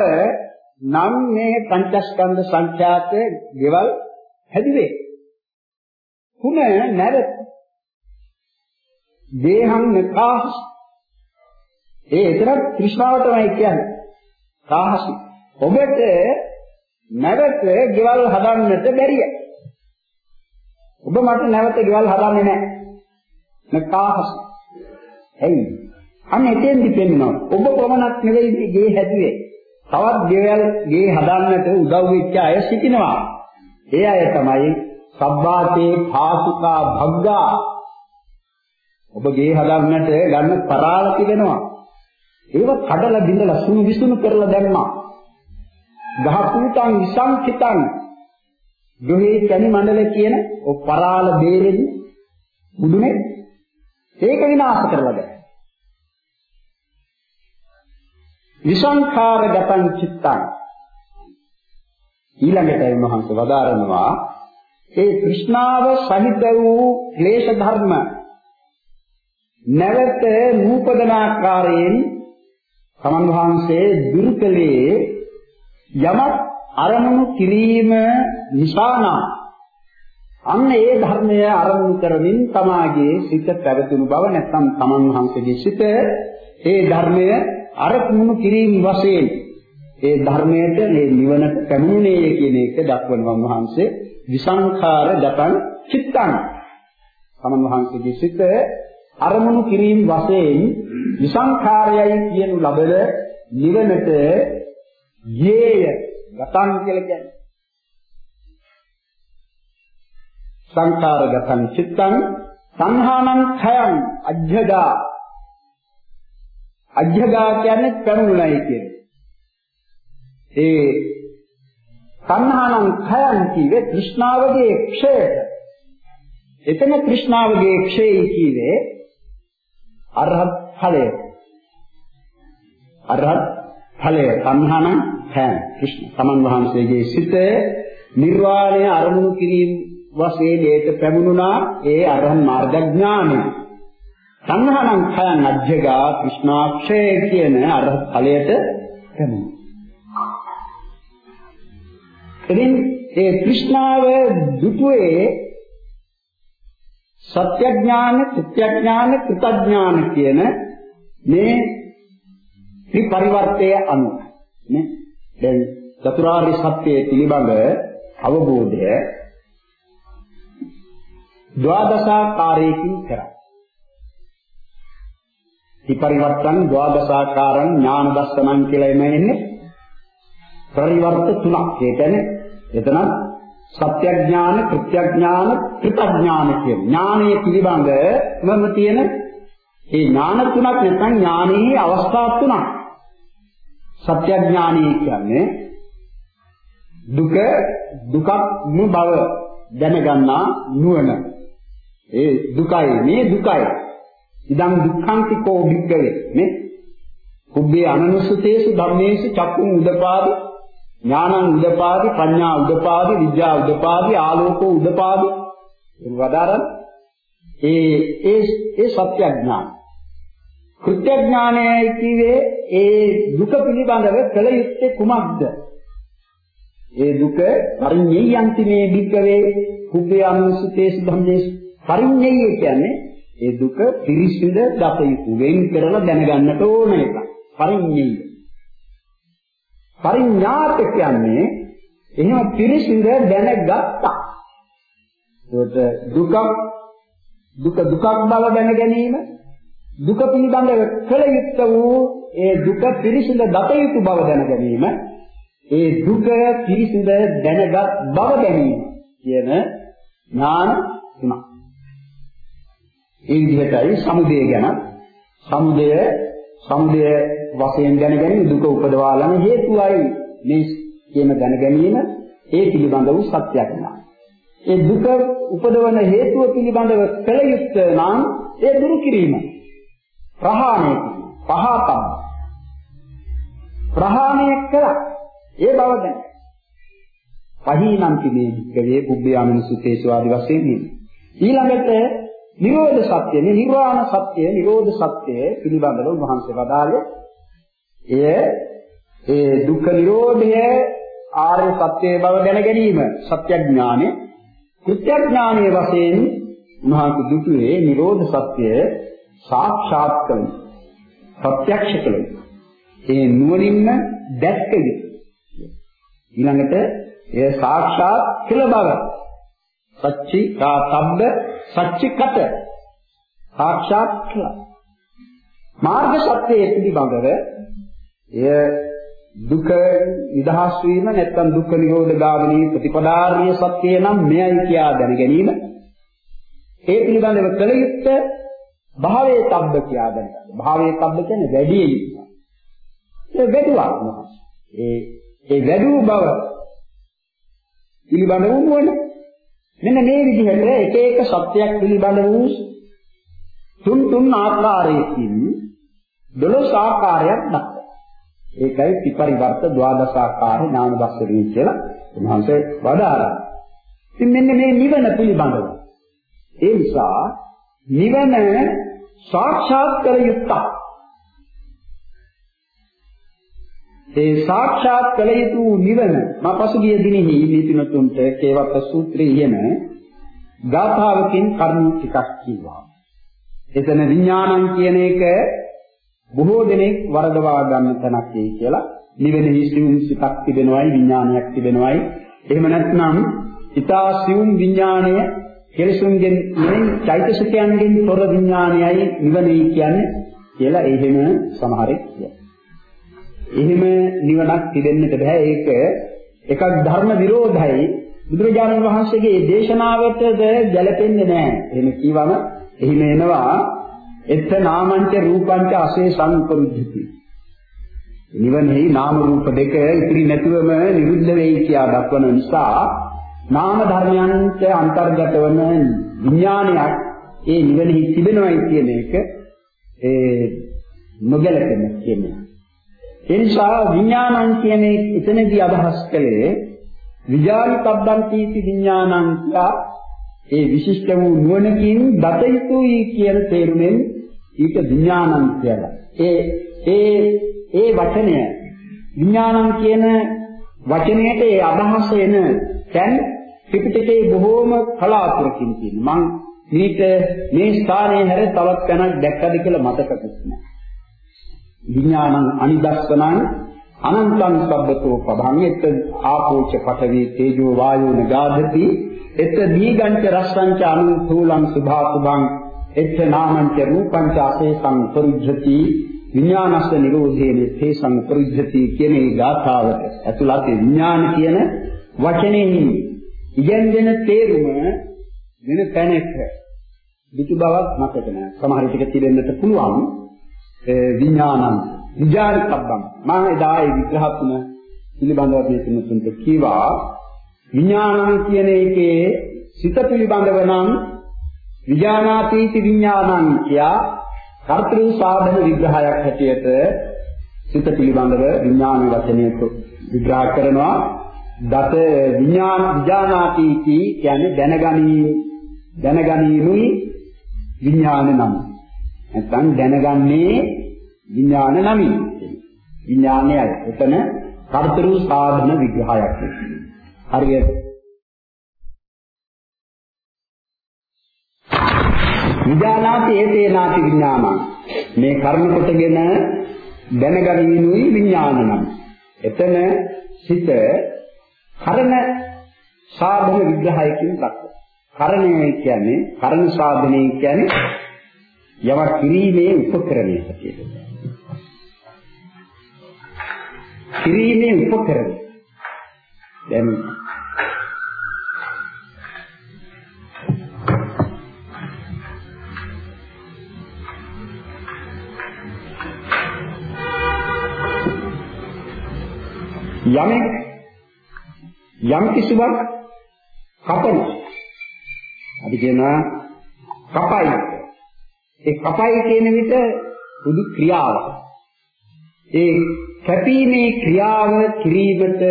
නම් මේ පංචස්කන්ධ සංඛ්‍යාත ගෙවල් හැදුවේ. තුන නැර දේහං නකාහ ඒ ඒතරත් কৃষ্ণාව තමයි කියන්නේ. කාහසි ඔබට නැවත ගෙවල් හදන්නට බැරිය. ඔබ මට නැවත ගෙවල් හදන්නේ නැහැ. නකාහස. එයි. අන්න එතෙන්දි පෙන්නවා. ඔබ පමණක් නෙවෙයි ගේ හැදුවේ. තවත් ගෙවල් ගේ හදන්නට උදව් වෙච්ච අය සිටිනවා. ඒ අය තමයි සබ්බාතේ භාසුකා භග්ගා. ඔබ ගේ හදන්නට ගන්න පරාල තිබෙනවා. ඒව කඩලා බිඳලා සුණු විසුණු කරලා දැම්මා. ගහකුටන් විසංකිතං ගෘහේ කැණි මණ්ඩල කියන ඔය පරාල බේරෙදි මුදුනේ ඒක විනාශ කරලා දැන් විසංඛාරගතං චිත්තං. ඊළඟට මහන්ස වදාරනවා ඒ કૃષ્ණාව සහිත වූ ක්ලේශ ධර්ම. නැවත නූපදනාකාරයෙන් සමන් වහන්සේ දුර්කලේ යමක් අරමුණු කිරීම නිසා නම් අන්න ඒ ධර්මය අරමුණු කරමින් තමාගේ සිත පැවතුණු බව නැත්නම් තමන් වහන්සේගේ සිත ඒ ධර්මය අරමුණු කිරීම වශයෙන් ඒ ධර්මයට මේ නිවනට පැමිණේ කියන එක දක්වනවා වහන්සේ විසංඛාර ගතං චිත්තං. තමන් වහන්සේගේ සිත අරමුණු කිරීම වශයෙන් විසංඛාරයයි කියනු ලබන නිවනට යේය ගතන් කියලා කියන්නේ. සංඛාරගතං චිත්තං සංහානං ඛයං අජ්ජගා අජ්ජගා කියන්නේ පැමුණුණයි කියන්නේ. ඒ සංහානං ඛයං කියේ তৃෂ්ණාවගේ ක්ෂේත. එතන তৃෂ්ණාවගේ ක්ෂේය කියේ අරහත් ඵලය. අරහත් ඵලය සංහාන පෑන ක්‍රිෂ්ණ සමන් වහන්සේගේ සිත නිර්වාණය අරමුණු කිරීම වශයෙන් ඒට පැමුණුනා ඒ අරහන් මාර්ග ඥානය. සංහානං පෑන අධ්‍යගා ක්‍රිෂ්ණාක්ෂය කියන අරහත් ඵලයට පැමුණා. එදින් ඒ তৃෂ්ණාව දුටුවේ සත්‍යඥාන, ප්‍රත්‍යඥාන, කෘතඥාන කියන මේ ත්‍රිපරිවර්තයේ අනුව නේ දැන් චතුරාර්ය සත්‍යයේ පිළිබඳ අවබෝධය ද්වාදශාකාරයකින් කරා. විපරිවර්තන ද්වාදශාකාරං ඥාන දස්සනං කියලා එන්නේ පරිවර්ත තුනක්. ඒ කියන්නේ එතන සත්‍යඥාන, කෘත්‍යඥාන, කෘතඥාන කියන ඥානයේ පිළිබඳවම තියෙන ඒ ඥාන තුනක් නැත්නම් ඥානයේ අවස්ථා තුනක්. සත්‍යඥානීය කියන්නේ දුක දුකක්ම බව දැනගන්නා නුවණ. ඒ දුකයි මේ දුකයි. ඉදං දුක්ඛන්තිකෝ භික්ඛවේ නේ. කුබ්බේ අනනුසතේසු ධම්මේසු චක්කුං උදපාදි ඥානං උදපාදි ප්‍රඥා උදපාදි විද්‍යා උදපාදි ආලෝකෝ උදපාදි. එන් වදාරන ඒ ඒ ඒ සත්‍ය ඥාන කෘත්‍ය ඥානයයි කියේ ඒ දුක පිළිබඳව කළ යුත්තේ කුමක්ද? ඒ දුක පරිඤ්ඤයන්ති මේ භික්කවේ. කුබ්බේ අනුසුතේසු ධම්මේසු පරිඤ්ඤය කියන්නේ ඒ දුක පිරිසිඳ දත යුතු වෙන් කරලා දැනගන්නට ඕන එක පරිඤ්ඤය. පරිඥාත කියන්නේ එහෙම පිරිසිඳ දැනගත්තා. ඒකට දුක දුක දුකක් බව දැන ගැනීම දුක පිළිබඳව කළ යුත්ත වූ ඒ දුක පිරිසිඳ දත යුතු බව දැන ගැනීම ඒ දුක පිරිසිඳ දැනගත් බව ගැනීම කියන ඥාන තුනක්. ඒ විදිහටයි සමුදය ගැන සමුදය සමුදය වශයෙන් දැනගැනීම දුක උපදවාලන හේතුවයි මේ කියන දැනගැනීම ඒ පිළිබඳ වූ සත්‍යයක් නා. ඒ දුක උපදවන හේතුව පිළිබඳව කල යුත්තේ නම් ඒ දුරු කිරීම. ප්‍රහාණය පහතම්. ප්‍රහාණය කර ඒ බව දැන. පහීනන්ති මේ වික්කවේ පුබ්බයාමනුසුතේසු ආදි වශයෙන් ඊළඟට නිරෝධ සත්‍ය, නිර්වාණ සත්‍ය, නිරෝධ සත්‍ය පිළිබඳව උන්වහන්සේ වදාළේ එය ඒ දුක්ඛ නිරෝධය ආර්ය සත්‍යයේ බව දැන ගැනීම සත්‍ය ඥානෙ කෘත්‍ය ඥානයේ වශයෙන් උන්වහන්සේ දුටුවේ නිරෝධ සත්‍යය සාක්ෂාත් කරගන්න. ප්‍රත්‍යක්ෂ කරගන්න. ඒ නුවණින්ම දැක්ක යුතු. ඊළඟට එය සාක්ෂාත් කළ බව. සච්චි කාතබ්බ සච්චිකට සාක්ෂාත් කළා. මාර්ග සත්‍යයේ පිළිබඳව එය දුක නිදහස් වීම නැත්නම් දුක්ඛ නිරෝධ ගාමිනී ප්‍රතිපදාර්ය සත්‍ය නම් මෙයයි කියා දැන ගැනීම ඒ පිළිබඳව කළ යුත්තේ භාවයේ තබ්බ කියා දැනගන්න. භාවයේ තබ්බ කියන්නේ වැඩි යුතුය. ඒ වැඩුවක් නෑ. ඒ ඒ වැඩි බව පිළිබඳව වුණ මෙන්න මේ විදිහට එක එක සත්‍යයක් පිළිබඳ වූ තුන් තුන් ආකාරයකින් දොළොස් ආකාරයක් දක්වනවා. ඒකයි ත්‍රිපරිවර්ත ද්වාදශාකාර ඥාන දර්ශනය කියලා උන්වහන්සේ වදාරා. ඉතින් මෙන්න මේ නිවන පිළිබඳව. ඒ නිසා නිවන සාක්ෂාත් කර යුත්තක්. ඒ සාක්ෂාත් කළ යුතු නිවන මා පසුගිය දිනෙහි දීපිනතුන්ට කේවප්ප සූත්‍රයේ යෙන ගාථාවකින් කරුණු ටිකක් කිව්වා. එතන විඥානං කියන එක බොහෝ දෙනෙක් වරදවා ගන්න තැනක් එයි කියලා නිවෙනෙහි සිවුම් සිතක් තිබෙනවයි විඥානයක් තිබෙනවයි එහෙම නැත්නම් ඊතා සිවුම් විඥාණය කෙලසුන්ගෙන් නෙවෙයි චෛතසිකයන්ගෙන් තොර විඥානයයි නිවනයි කියන්නේ කියලා එහෙම සමහරෙක් කියනවා. එහෙම නිවනක් තිබෙන්නට බෑ ඒක එකක් ධර්ම විරෝධයි බුදුරජාණන් වහන්සේගේ දේශනාවටද ගැලපෙන්නේ නැහැ. එහෙම කිව්වම එහිම එනවා එත්ත නාමංච රූපංච අශේෂං උපවිද්ධති. නිවනේ නාම රූප දෙක ඉතිරි නැතුවම නිරුද්ධ වෙයි කියා දක්වන නිසා නාම ධර්මයන්ට අන්තර්ගත වන විඥානයක් ඒ නිවනේ තිබෙනවයි කියන එක ඒ නොගැලපෙන කියන්නේ. ඒ නිසා විඥානං කියන එතනදී අදහස් කළේ විජානි පබ්බන්ති විඥානං කියලා ඒ විශිෂ්ට වූ නුවණකින් දත යුතුයි කියන තේරුමෙන් ඊට විඥානං කියලා. ඒ ඒ ඒ වචනය විඥානං කියන වචනයට ඒ අදහස එන දැන් ත්‍රිපිටකයේ බොහෝම කලාතුරකින් තියෙනවා. මම මේක මේ ස්ථානයේ හැර තවත් තැනක් දැක්කද කියලා මතකකුත් නැහැ. විඥානං අනිදස්සනං අනන්තං සබ්බතෝ පදං එත් ආපෝච පඨවි තේජෝ වායෝ නගාධති එත් දීගංච රස්සංච අනුන්තූලං සුභා සුභං එත් නාමංච රූපංච අසේසං පරිජ්ජති විඥානස්ස නිරෝධේන තේසං පරිජ්ජති කියන මේ ගාථාවට ඇතුළත් විඥාන කියන වචනේ ඉගෙනගෙන තේරුම වෙන තැනක දුතු බවක් මතක නැහැ. සමහර ටික තිබෙන්නට පුළුවන්. විඥානං විඥානකබ්බම් මම එදා ඒ විග්‍රහ තුන පිළිබඳව මේ තුනට කීවා විඥානං කියන එකේ සිත පිළිබඳව නම් විඥානාතීති විඥානං කියා කර්තෘ සාධන විග්‍රහයක් හැටියට සිත පිළිබඳව විඥාන වචනයට විග්‍රහ කරනවා. දත විඥාන විඥානාතීති කියන්නේ දැනගනී දැනගනීනුයි විඥාන නම්. නැත්නම් දැනගන්නේ විඥාන නමින්. විඥානයයි. එතන කර්තෘ සාධන විග්‍රහයක්. හරියට විඥානාති ඒතේනාති විඥානං මේ කර්ම කොටගෙන දැනගනිනුයි විඥාන නම් එතන සිත කරන සාධන විග්‍රහයකින් දක්වනවා කරණය කියන්නේ කරණ සාධනය කියන්නේ යමක් කිරීමේ උපකරණය හැටියට. කිරීමේ උපකරණය. දැන් යමෙක් යම් කිසිවක් කපන අපි කියනවා කපයි ඒ කපයි කියන විට බුදු ක්‍රියාව. ඒ කැපීමේ ක්‍රියාව කිරීමට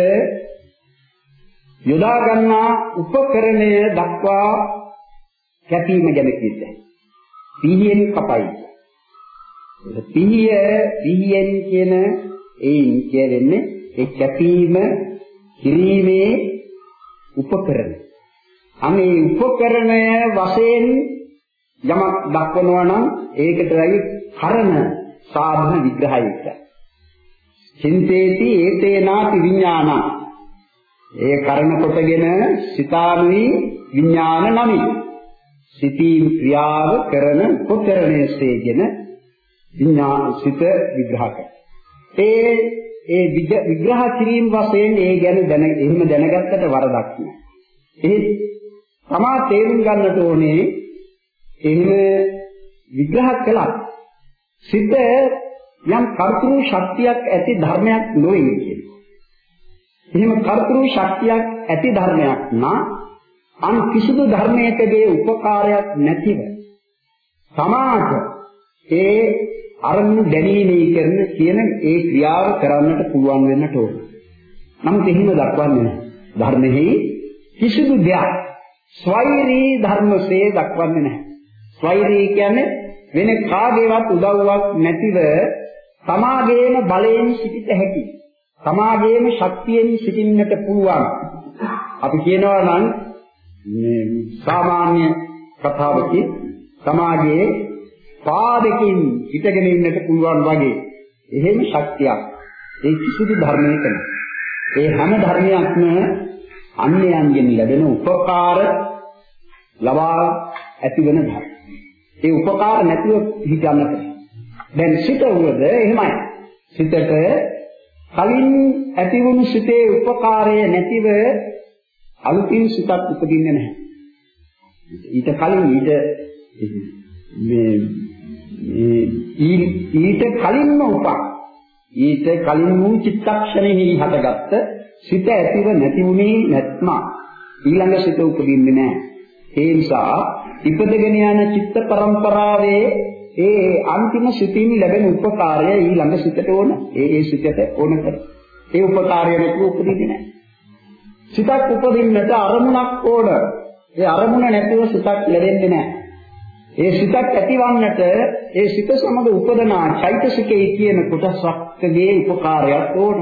යොදා ගන්නා උපකරණය දක්වා කැපීම ගැන කිව්වේ. පිහියෙන් කපයි. පිහිය පිහියෙන් කියන ඒ කියන්නේ ඒ කැපීම කිරීමේ උපකරණ. අනේ උපකරණය වශයෙන් යමක් දක්වනවා නම් ඒකට වැඩි කරන සාධන විග්‍රහයක. චින්තේති ඒතේනාති විඥානං. ඒ කරන කොටගෙන සිතානුයි විඥාන නමි. සිතීම් ක්‍රියාව කරන උපකරණයේගෙන විඥාන සිත විග්‍රහ ඒ ඒ විග්‍රහ කිරීම වශයෙන් ඒ ගැන දැන එහෙම දැනගත්තට වරදක් නෑ. ඒ තමා තේරුම් ගන්නට ඕනේ එහෙම විග්‍රහ කළත් සිත යම් කර්තෘ ශක්තියක් ඇති ධර්මයක් නොවේ කියන්නේ. එහෙම කර්තෘ ශක්තියක් ඇති ධර්මයක් නා අන් කිසිදු ධර්මයකදී උපකාරයක් නැතිව සමාජ ඒ අරමුණු දැනීමේ කරන කියන ඒ ක්‍රියාව කරන්නට පුළුවන් වෙන්නට ඕන. නමුත් එහෙම දක්වන්නේ නැහැ. ධර්මෙහි කිසිදු දෙයක් ස්වෛරී ධර්මසේ දක්වන්නේ නැහැ. වෛරී කියන්නේ වෙන කාගේවත් උදව්වක් නැතිව තමාගේම බලයෙන් සිටිත හැකි. තමාගේම ශක්තියෙන් සිටින්නට පුළුවන්. අපි කියනවා නම් මේ සාමාන්‍ය කතාවකින් තමාගේ පාදකින් හිටගෙන ඉන්නට පුළුවන් වගේ එහෙම ශක්තියක් ඒ කිසිදු ධර්මයක නැහැ. ඒ හැම ධර්මයක්ම අන්‍යයන්ගෙන් ලැබෙන උපකාර ලබා ඇතිවන ධර්ම. ඒ උපකාර නැතිව හිතන්නට. දැන් සිත උවද එහෙමයි. සිතට කලින් ඇතිවුණු සිතේ උපකාරය නැතිව අලුතින් සිතක් උපදින්නේ නැහැ. ඊට කලින් ඊට මේ ඊට කලින්ම උපා ඊට කලින් වූ චිත්තක්ෂණෙහි හටගත්ත සිත ඇතිව නැති වුණේ නැත්නම් ඊළඟ සිත උපදින්නේ නැහැ. ඒ නිසා ඉපදගෙන යන චිත්ත පරම්පරාවේ ඒ අන්තිම සිතින් ලැබෙන උපකාරය ඊළඟ සිතට ඕන. ඒ ඒ සිතට ඕන කර. ඒ උපකාරය නැතුව උපදින්නේ නැහැ. සිතක් උපදින්නට අරමුණක් ඕන. ඒ අරමුණ නැතුව සිතක් ලැබෙන්නේ නැහැ. ඒ සිතක් ඇතිවන්නට ඒ සිත සමග උපදනා චෛතසිකයේ කියන කොටසක්ගේ උපකාරයක් ඕන.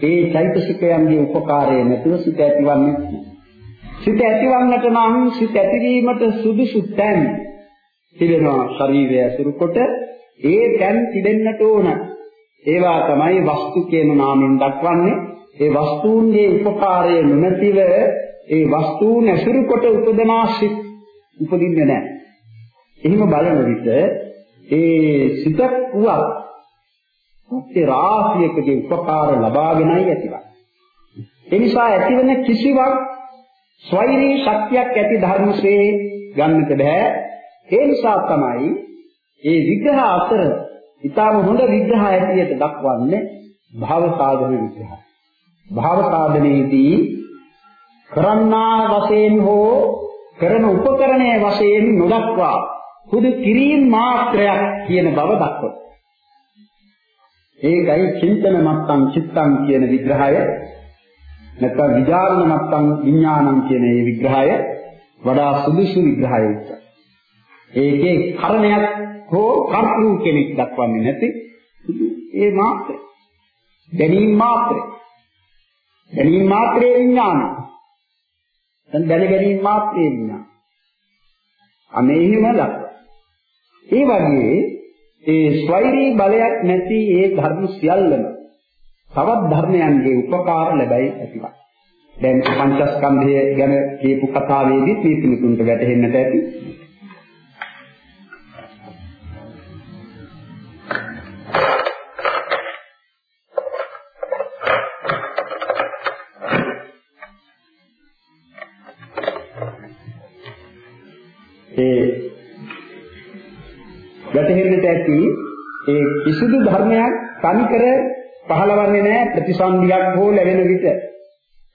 ඒ චෛතසිකයන්ගේ උපකාරය නැතුව සිත ඇතිවන්නේ නැහැ. සිත ඇතිවන්නට නම් සිත ඇතිවීමට සුදුසු තැන් තිබෙනවා ශරීරය ඇසුරු කොට ඒ තැන් තිබෙන්නට ඕන ඒවා තමයි වස්තු කියන නාමයෙන් දක්වන්නේ. ඒ වස්තුන්ගේ උපකාරය නොමැතිව ඒ වස්තුන් ඇසුරු කොට උපදනා සිත් උපදින්නේ නැහැ. එහෙම බලන විට ඒ සිත වුවත් ඒ රාශියකගේ උපකාර ලබාගෙනයි ඇතිවන්නේ. ඒ නිසා ඇතිවන කිසිවක් ස්වෛරී ශක්තියක් ඇති ධර්මසේ ගන්නට බෑ. ඒ නිසා තමයි ඒ විග්‍රහ අතර ඊටම හොඳ විග්‍රහ ඇටියට දක්වන්නේ භාව සාධන විග්‍රහය. භාව සාධනයේදී කරන්නා වශයෙන් හෝ කරන උපකරණයේ වශයෙන් නොදක්වා හුදු කිරීම මාත්‍රයක් කියන බව දක්වනවා. ඒකයි චින්තන මත්තං චිත්තං කියන විග්‍රහය නැත්නම් විචාරණ මත්තං විඥානං කියන මේ විග්‍රහය වඩා සුදුසු විග්‍රහයක්. ඒකේ කරණයක් හෝ කර්තෘ කෙනෙක් දක්වන්නේ නැති ඒ මාත්‍රය. දැනීම මාත්‍රය. දැනීම මාත්‍රයේ විඥාන. දැන් දැන ගැනීම මාත්‍රයේ විඥාන. අනේ එහෙම දක්වන. ඒ වගේ ඒ ස්වෛරී බලයක් නැති ඒ ධර්ම සියල්ලම තවත් ධර්මයන්ගේ උපකාර ලැබයි ඇතිවක්. දැන් පංචස්කන්ධය ගැන කියපු කතාවේදී මේ පිළිතුරට වැටහෙන්නට ඇති. වැටහෙන්නට ඇති ඒ කිසිදු ධර්මයක් තනිකර පහළවන්නේ නැහැ ප්‍රතිසන්දියක් හෝ ලැබෙන විට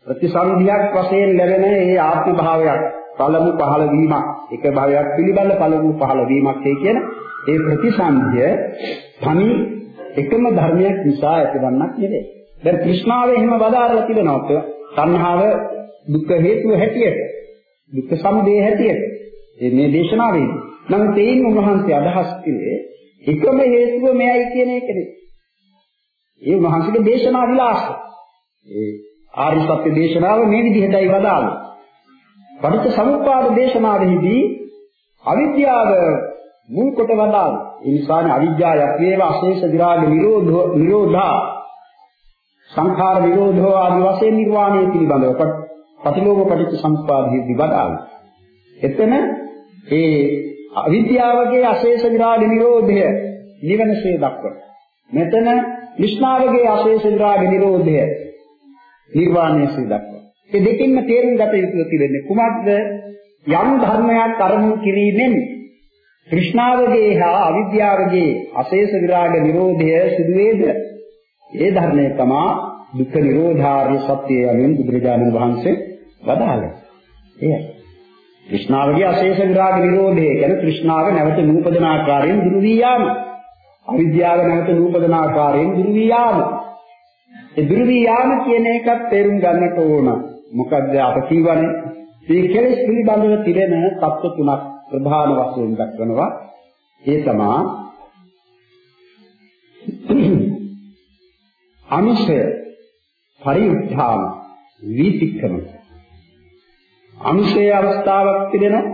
ප්‍රතිසන්දියක් වශයෙන් ලැබෙන ඒ ආත්ම භාවයක් පළමු පහළ වීමක් එක භාවයක් පිළිබඳ පළමු පහළ වීමක් කියන ඒ ප්‍රතිසන්දිය තනි එකම ධර්මයක් නිසා ඇතිවන්නක් නෙවේ. දැන් કૃષ્ණාව එහෙම වදාරලා තිබෙනවා. තණ්හාව දුක්ඛ හේතුව හැටියට දුක්ඛ සමුදය හැටියට මේ දේශනාවේදී නමුත් ඒන් උන්වහන්සේ අදහස් කළේ එකම හේතුව මෙයයි කියන එක නෙවෙයි. ඒ උන්වහන්සේගේ දේශනා විලාසය. ඒ ආර්ය සත්‍ය දේශනාව මේ විදිහටයි වදාළේ. පටිච්ච සමුප්පාද දේශනාවෙහිදී අවිද්‍යාව මුල් කොට වදාළේ. ඒ නිසානේ අවිද්‍යාව යක්වේව අශේෂ විරාග නිරෝධෝ නිරෝධා සංඛාර නිරෝධෝ ආදි වශයෙන් නිර්වාණය පිළිබඳව පටිලෝක පටිච්ච සමුප්පාදෙහිදී වදාළේ. එතන ඒ අවිද්‍යාවගේ අශේෂ විරාග නිරෝධය නිවනසේ දක්වන. මෙතන විෂ්ණාවගේ අශේෂ විරාග නිරෝධය නිර්වාණයසේ දක්වන. මේ දෙකින්ම තේරුම් ගත යුතු තිබෙන්නේ කුමක්ද? යම් ධර්මයක් අරමුණු කිරීමෙන් කෘෂ්ණාවගේ හා අවිද්‍යාවගේ අශේෂ විරාග නිරෝධය සිදු වේද? ඒ ධර්මය තමයි දුක්ඛ නිරෝධාර්ය සත්‍යය යමින් බුදුරජාණන් වහන්සේ වදාළේ. එයයි. তৃෂ්ණාවගේ අශේෂ විරාග නිරෝධය කියන තෘෂ්ණාව නැවත නූපදන ආකාරයෙන් දුරු වී යාම. අවිද්‍යාව නැවත නූපදන ආකාරයෙන් දුරු වී යාම. ඒ දුරු වී යාම කියන එකත් තේරුම් ගන්නට ඕන. මොකද අප කියවනේ මේ කෙලෙස් පිළිබඳව තිරෙන தত্ত্ব තුනක් ප්‍රධාන වශයෙන් දක්වනවා. ඒ තමා අනුශය පරිඋත්ථාන විතික්‍රමය අනුශේ අවස්ථාවක් තිබෙනවා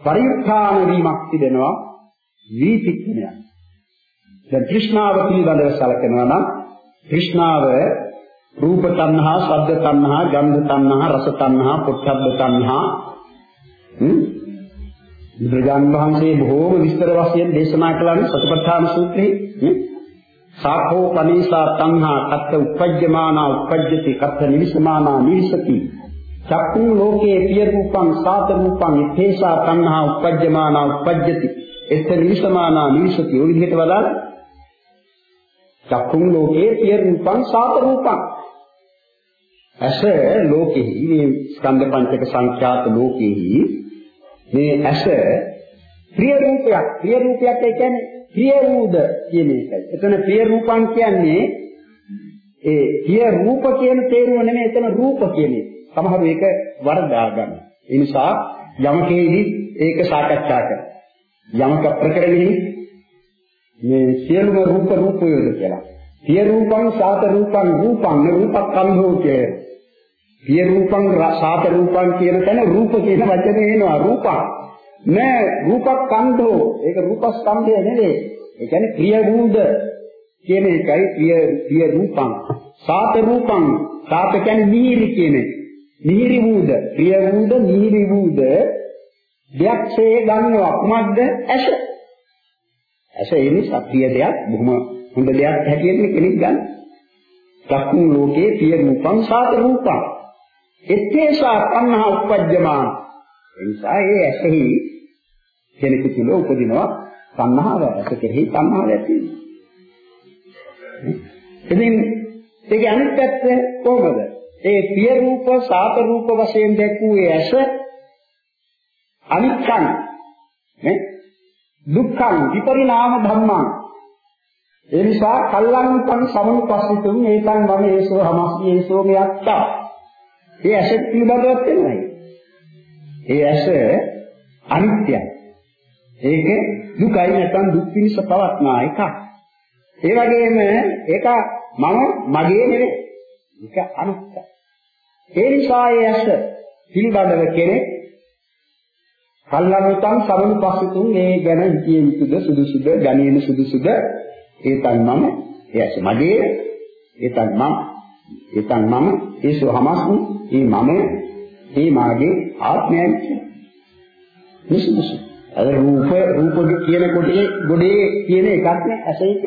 පරිඋත්ථාන වීමක් තිබෙනවා වීතික්‍රමයක් දැන් තෘෂ්ණාව පිළිබඳව සැලකනවා නම් තෘෂ්ණාව රූප තණ්හා, ශබ්ද තණ්හා, ගන්ධ තණ්හා, රස තණ්හා, පොට්ටබ්බ තණ්හා බුදුරජාණන් වහන්සේ බොහෝම විස්තර වශයෙන් දේශනා කළානේ සතිපට්ඨාන සූත්‍රයේ සාඛෝ පනීසා තණ්හා කත්ත උපජ්ජමානා උපජ්ජති කත්ත නිවිසමානා නිවිසති. චක්කුං ලෝකේ පිය රූපං සාත රූපං තේසා තණ්හා උපජ්ජමානා උපජ්ජති එත් නිවිසමානා නිවිසති ඔය විදිහට වදාළ චක්කුං ලෝකේ පිය රූපං සාත රූපං ඇස ලෝකෙහි මේ ස්කන්ධ පංචක සංඛ්‍යාත ලෝකෙහි මේ ඇස ප්‍රිය රූපයක් ප්‍රිය රූපයක් ඒ කියන්නේ ප්‍රිය රූද කියන එකයි. එතන ප්‍රිය රූපං කියන්නේ ඒ ප්‍රිය රූප කියන තේරුම නෙමෙයි එතන රූප කියන්නේ. සමහරු ඒක වරදා ගන්න. ඒ නිසා යමකේදී ඒක සාකච්ඡා කරනවා. යමක ප්‍රකරණෙහි මේ සියලුම රූප රූපයෝද කියලා. සිය රූපං සාත රූපං රූපං රූපකම්හෝ කිය. සිය රූපං සාත රූපං කියන තැන රූප කියන වචනේ එනවා රූපං. නෑ රූපකම්හෝ ඒක රූපස්කන්ධය නෙවෙයි. ඒ කියන්නේ ප්‍රිය වූද කියන එකයි ප්‍රිය ප්‍රිය රූපං. සාත රූපං. සාත කියන්නේ මිහිරි කියන එක. මිහිරි වූද, ප්‍රිය වූද, මිහිරි වූද දෙයක්සේ ගන්නවා කුමක්ද? ඇස. ඇස ඒ නිසා ප්‍රිය දෙයක් බොහොම හොඳ දෙයක් හැටියට කෙනෙක් ගන්න. චක්කු ලෝකේ ප්‍රිය රූපං සාත රූපං. එත්තේසා තණ්හා උපජ්ජමාන. ඒ නිසා ඒ ඇසෙහි කෙනෙකු තුළ උපදිනවා තණ්හාව. ඇස කෙරෙහි තණ්හාව ඇති ඉතින් ඒකේ අනිත් පැත්ත කොහොමද? ඒ ප්‍රිය රූප සාත රූප වශයෙන් දැක්වූ ඒ ඇස අනිත්‍යං නේ? දුක්ඛං විපරිණාම ධම්මං. ඒ නිසා කල්ලංකං සමුපස්සිතුම් ඒකං මම ඒසෝ හමස්මි ඒසෝ මෙයත්තා. ඒ ඇස පිළිබඳවත් වෙනවයි ඒ ඇස අනිත්‍යයි. ඒක දුකයි නැත්නම් දුක් පිණිස පවත්නා එකක්. ඒ වගේම ඒක මම මගේ නෙවෙයි. ඒක අනිත්‍යයි ඒ නිසා ඒ ඇස පිළිබඳව කෙනෙක් කල්ලානුතං සමනුපස්සිතුන් මේ ගැන හිතිය යුතුද සුදුසුද ගණීන සුදුසුද? ඒතන් මම එයස මගේ ඒතන් මම ඒතන් මම ඒසෝ හමස්මි ඒ මම ඒ මාගේ ආත්මයයි. නිසුදුසු අර රූප රූපද කියන කොටේ ගොඩේ කියන එකක් නේ ඇසෙයික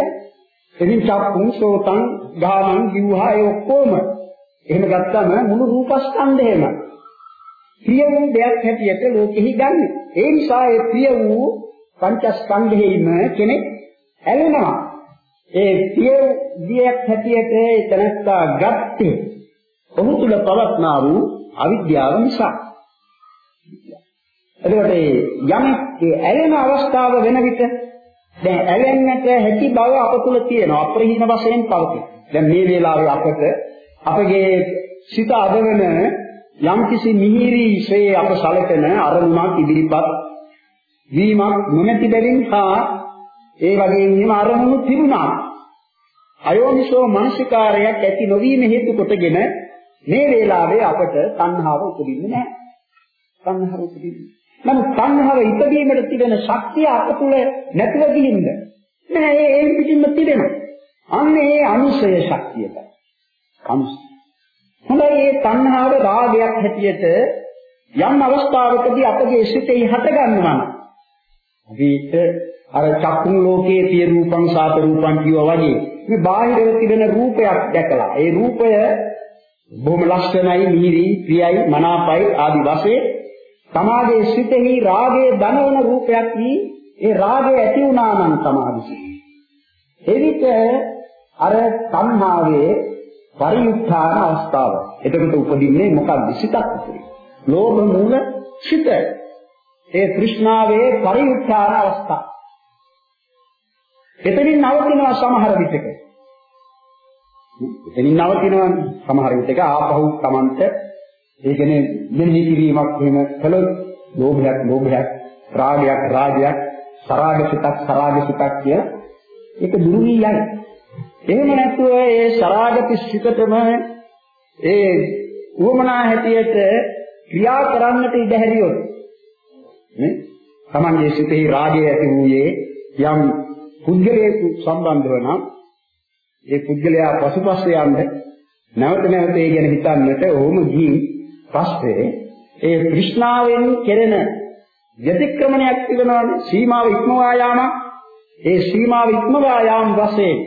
එදින් චක්කුං සෝතං ගානං දිවහා ඒ ඔක්කොම එහෙම ගත්තම මුළු රූපස්කන්ධයම ප්‍රිය වූ දෙයක් හැටියට ලෝකෙහි ගන්න. ඒ නිසා ඒ ප්‍රිය වූ පංචස්කන්ධෙහිම කෙනෙක් ඇලෙනවා. ඒ ප්‍රිය දෙයක් හැටියට ඒ තනස්සා ගත්තේ ඔහු තුල පවත්නා වූ අවිද්‍යාව නිසා. එතකොට යම් ඒ ඇලෙන අවස්ථාව වෙන විට දැන් ඇලෙන්නට හැකි බව අප තුල තියෙනවා. අප්‍රහීන වශයෙන් පවතී. දැන් මේ වෙලාවේ අපට අපගේ සිත අදවන යම්කිසි මිහිරිසේ අප සැලකෙන අරමුණක් ඉදිරිපත් වීමක් නොමැති බැවින් හා ඒ වගේම අරමුණු තිබුණා අයෝනිසෝ මානසිකාරයක් ඇති නොවීම හේතු කොටගෙන මේ වේලාවේ අපට තණ්හාව උපදින්නේ නැහැ. තණ්හාව උපදින්නේ නමුත් තණ්හාව ඉදීමට තිබෙන ශක්තිය අප තුළ නැතුව ගිහින්ද? නෑ ඒ ඒ පිටින්ම තිබෙනවා අන්න ඒ අනුසය ශක්තියට. අනුසය. හොඳයි මේ තණ්හාව රාගයක් හැටියට යම් අවස්ථාවකදී අපගේ සිතේ හට ගන්නවා නම්. අපිට අර චක්කුම් ලෝකයේ තිය රූපං සාත රූපං කියවා වගේ මේ බාහිරව තිබෙන රූපයක් දැකලා ඒ රූපය බොහොම ලක්ෂණයි මිහිරි ප්‍රියයි මනාපයි ආදි වශයෙන් තමාගේ සිතෙහි රාගයේ දනවන රූපයක් වී ඒ රාගය ඇති වුණා නම් තමාගේ එවිට අර තණ්හාවේ පරිඋත්ථාන අවස්ථාව. එතකොට උපදින්නේ මොකක්ද? සිතක් උපදින. ලෝභ මූල සිත. ඒ තෘෂ්ණාවේ පරිඋත්ථාන අවස්ථාව. එතනින් නවතිනවා සමහර විටක. එතනින් නවතිනවා සමහර විටක ආපහු Tamante ඒ කියන්නේ මෙනෙහි කිරීමක් එහෙම කළොත් ලෝභයක් ලෝභයක් රාගයක් රාගයක් සරාග සිතක් සරාග සිතක් කිය ඒක දුරු වී යයි. එහෙම නැතුව ඒ සරාගති සිතටම ඒ උවමනා හැටියට ක්‍රියා කරන්නට ඉඩ හැරියොත් නේ තමන්ගේ සිතෙහි රාගය ඇති වූයේ යම් පුද්ගලයෙකු සම්බන්ධව නම් ඒ පුද්ගලයා පසුපස්සේ යන්න නැවත නැවත ඒ ගැන හිතන්නට ඕම ගිහින් පස්සේ ඒ કૃષ્ණාවෙන් කෙරෙන යතික්‍රමණයක් තිබෙනවානේ සීමාව ඉක්මවා යාම ඒ සීමාව ඉක්මවා යාම වශයෙන්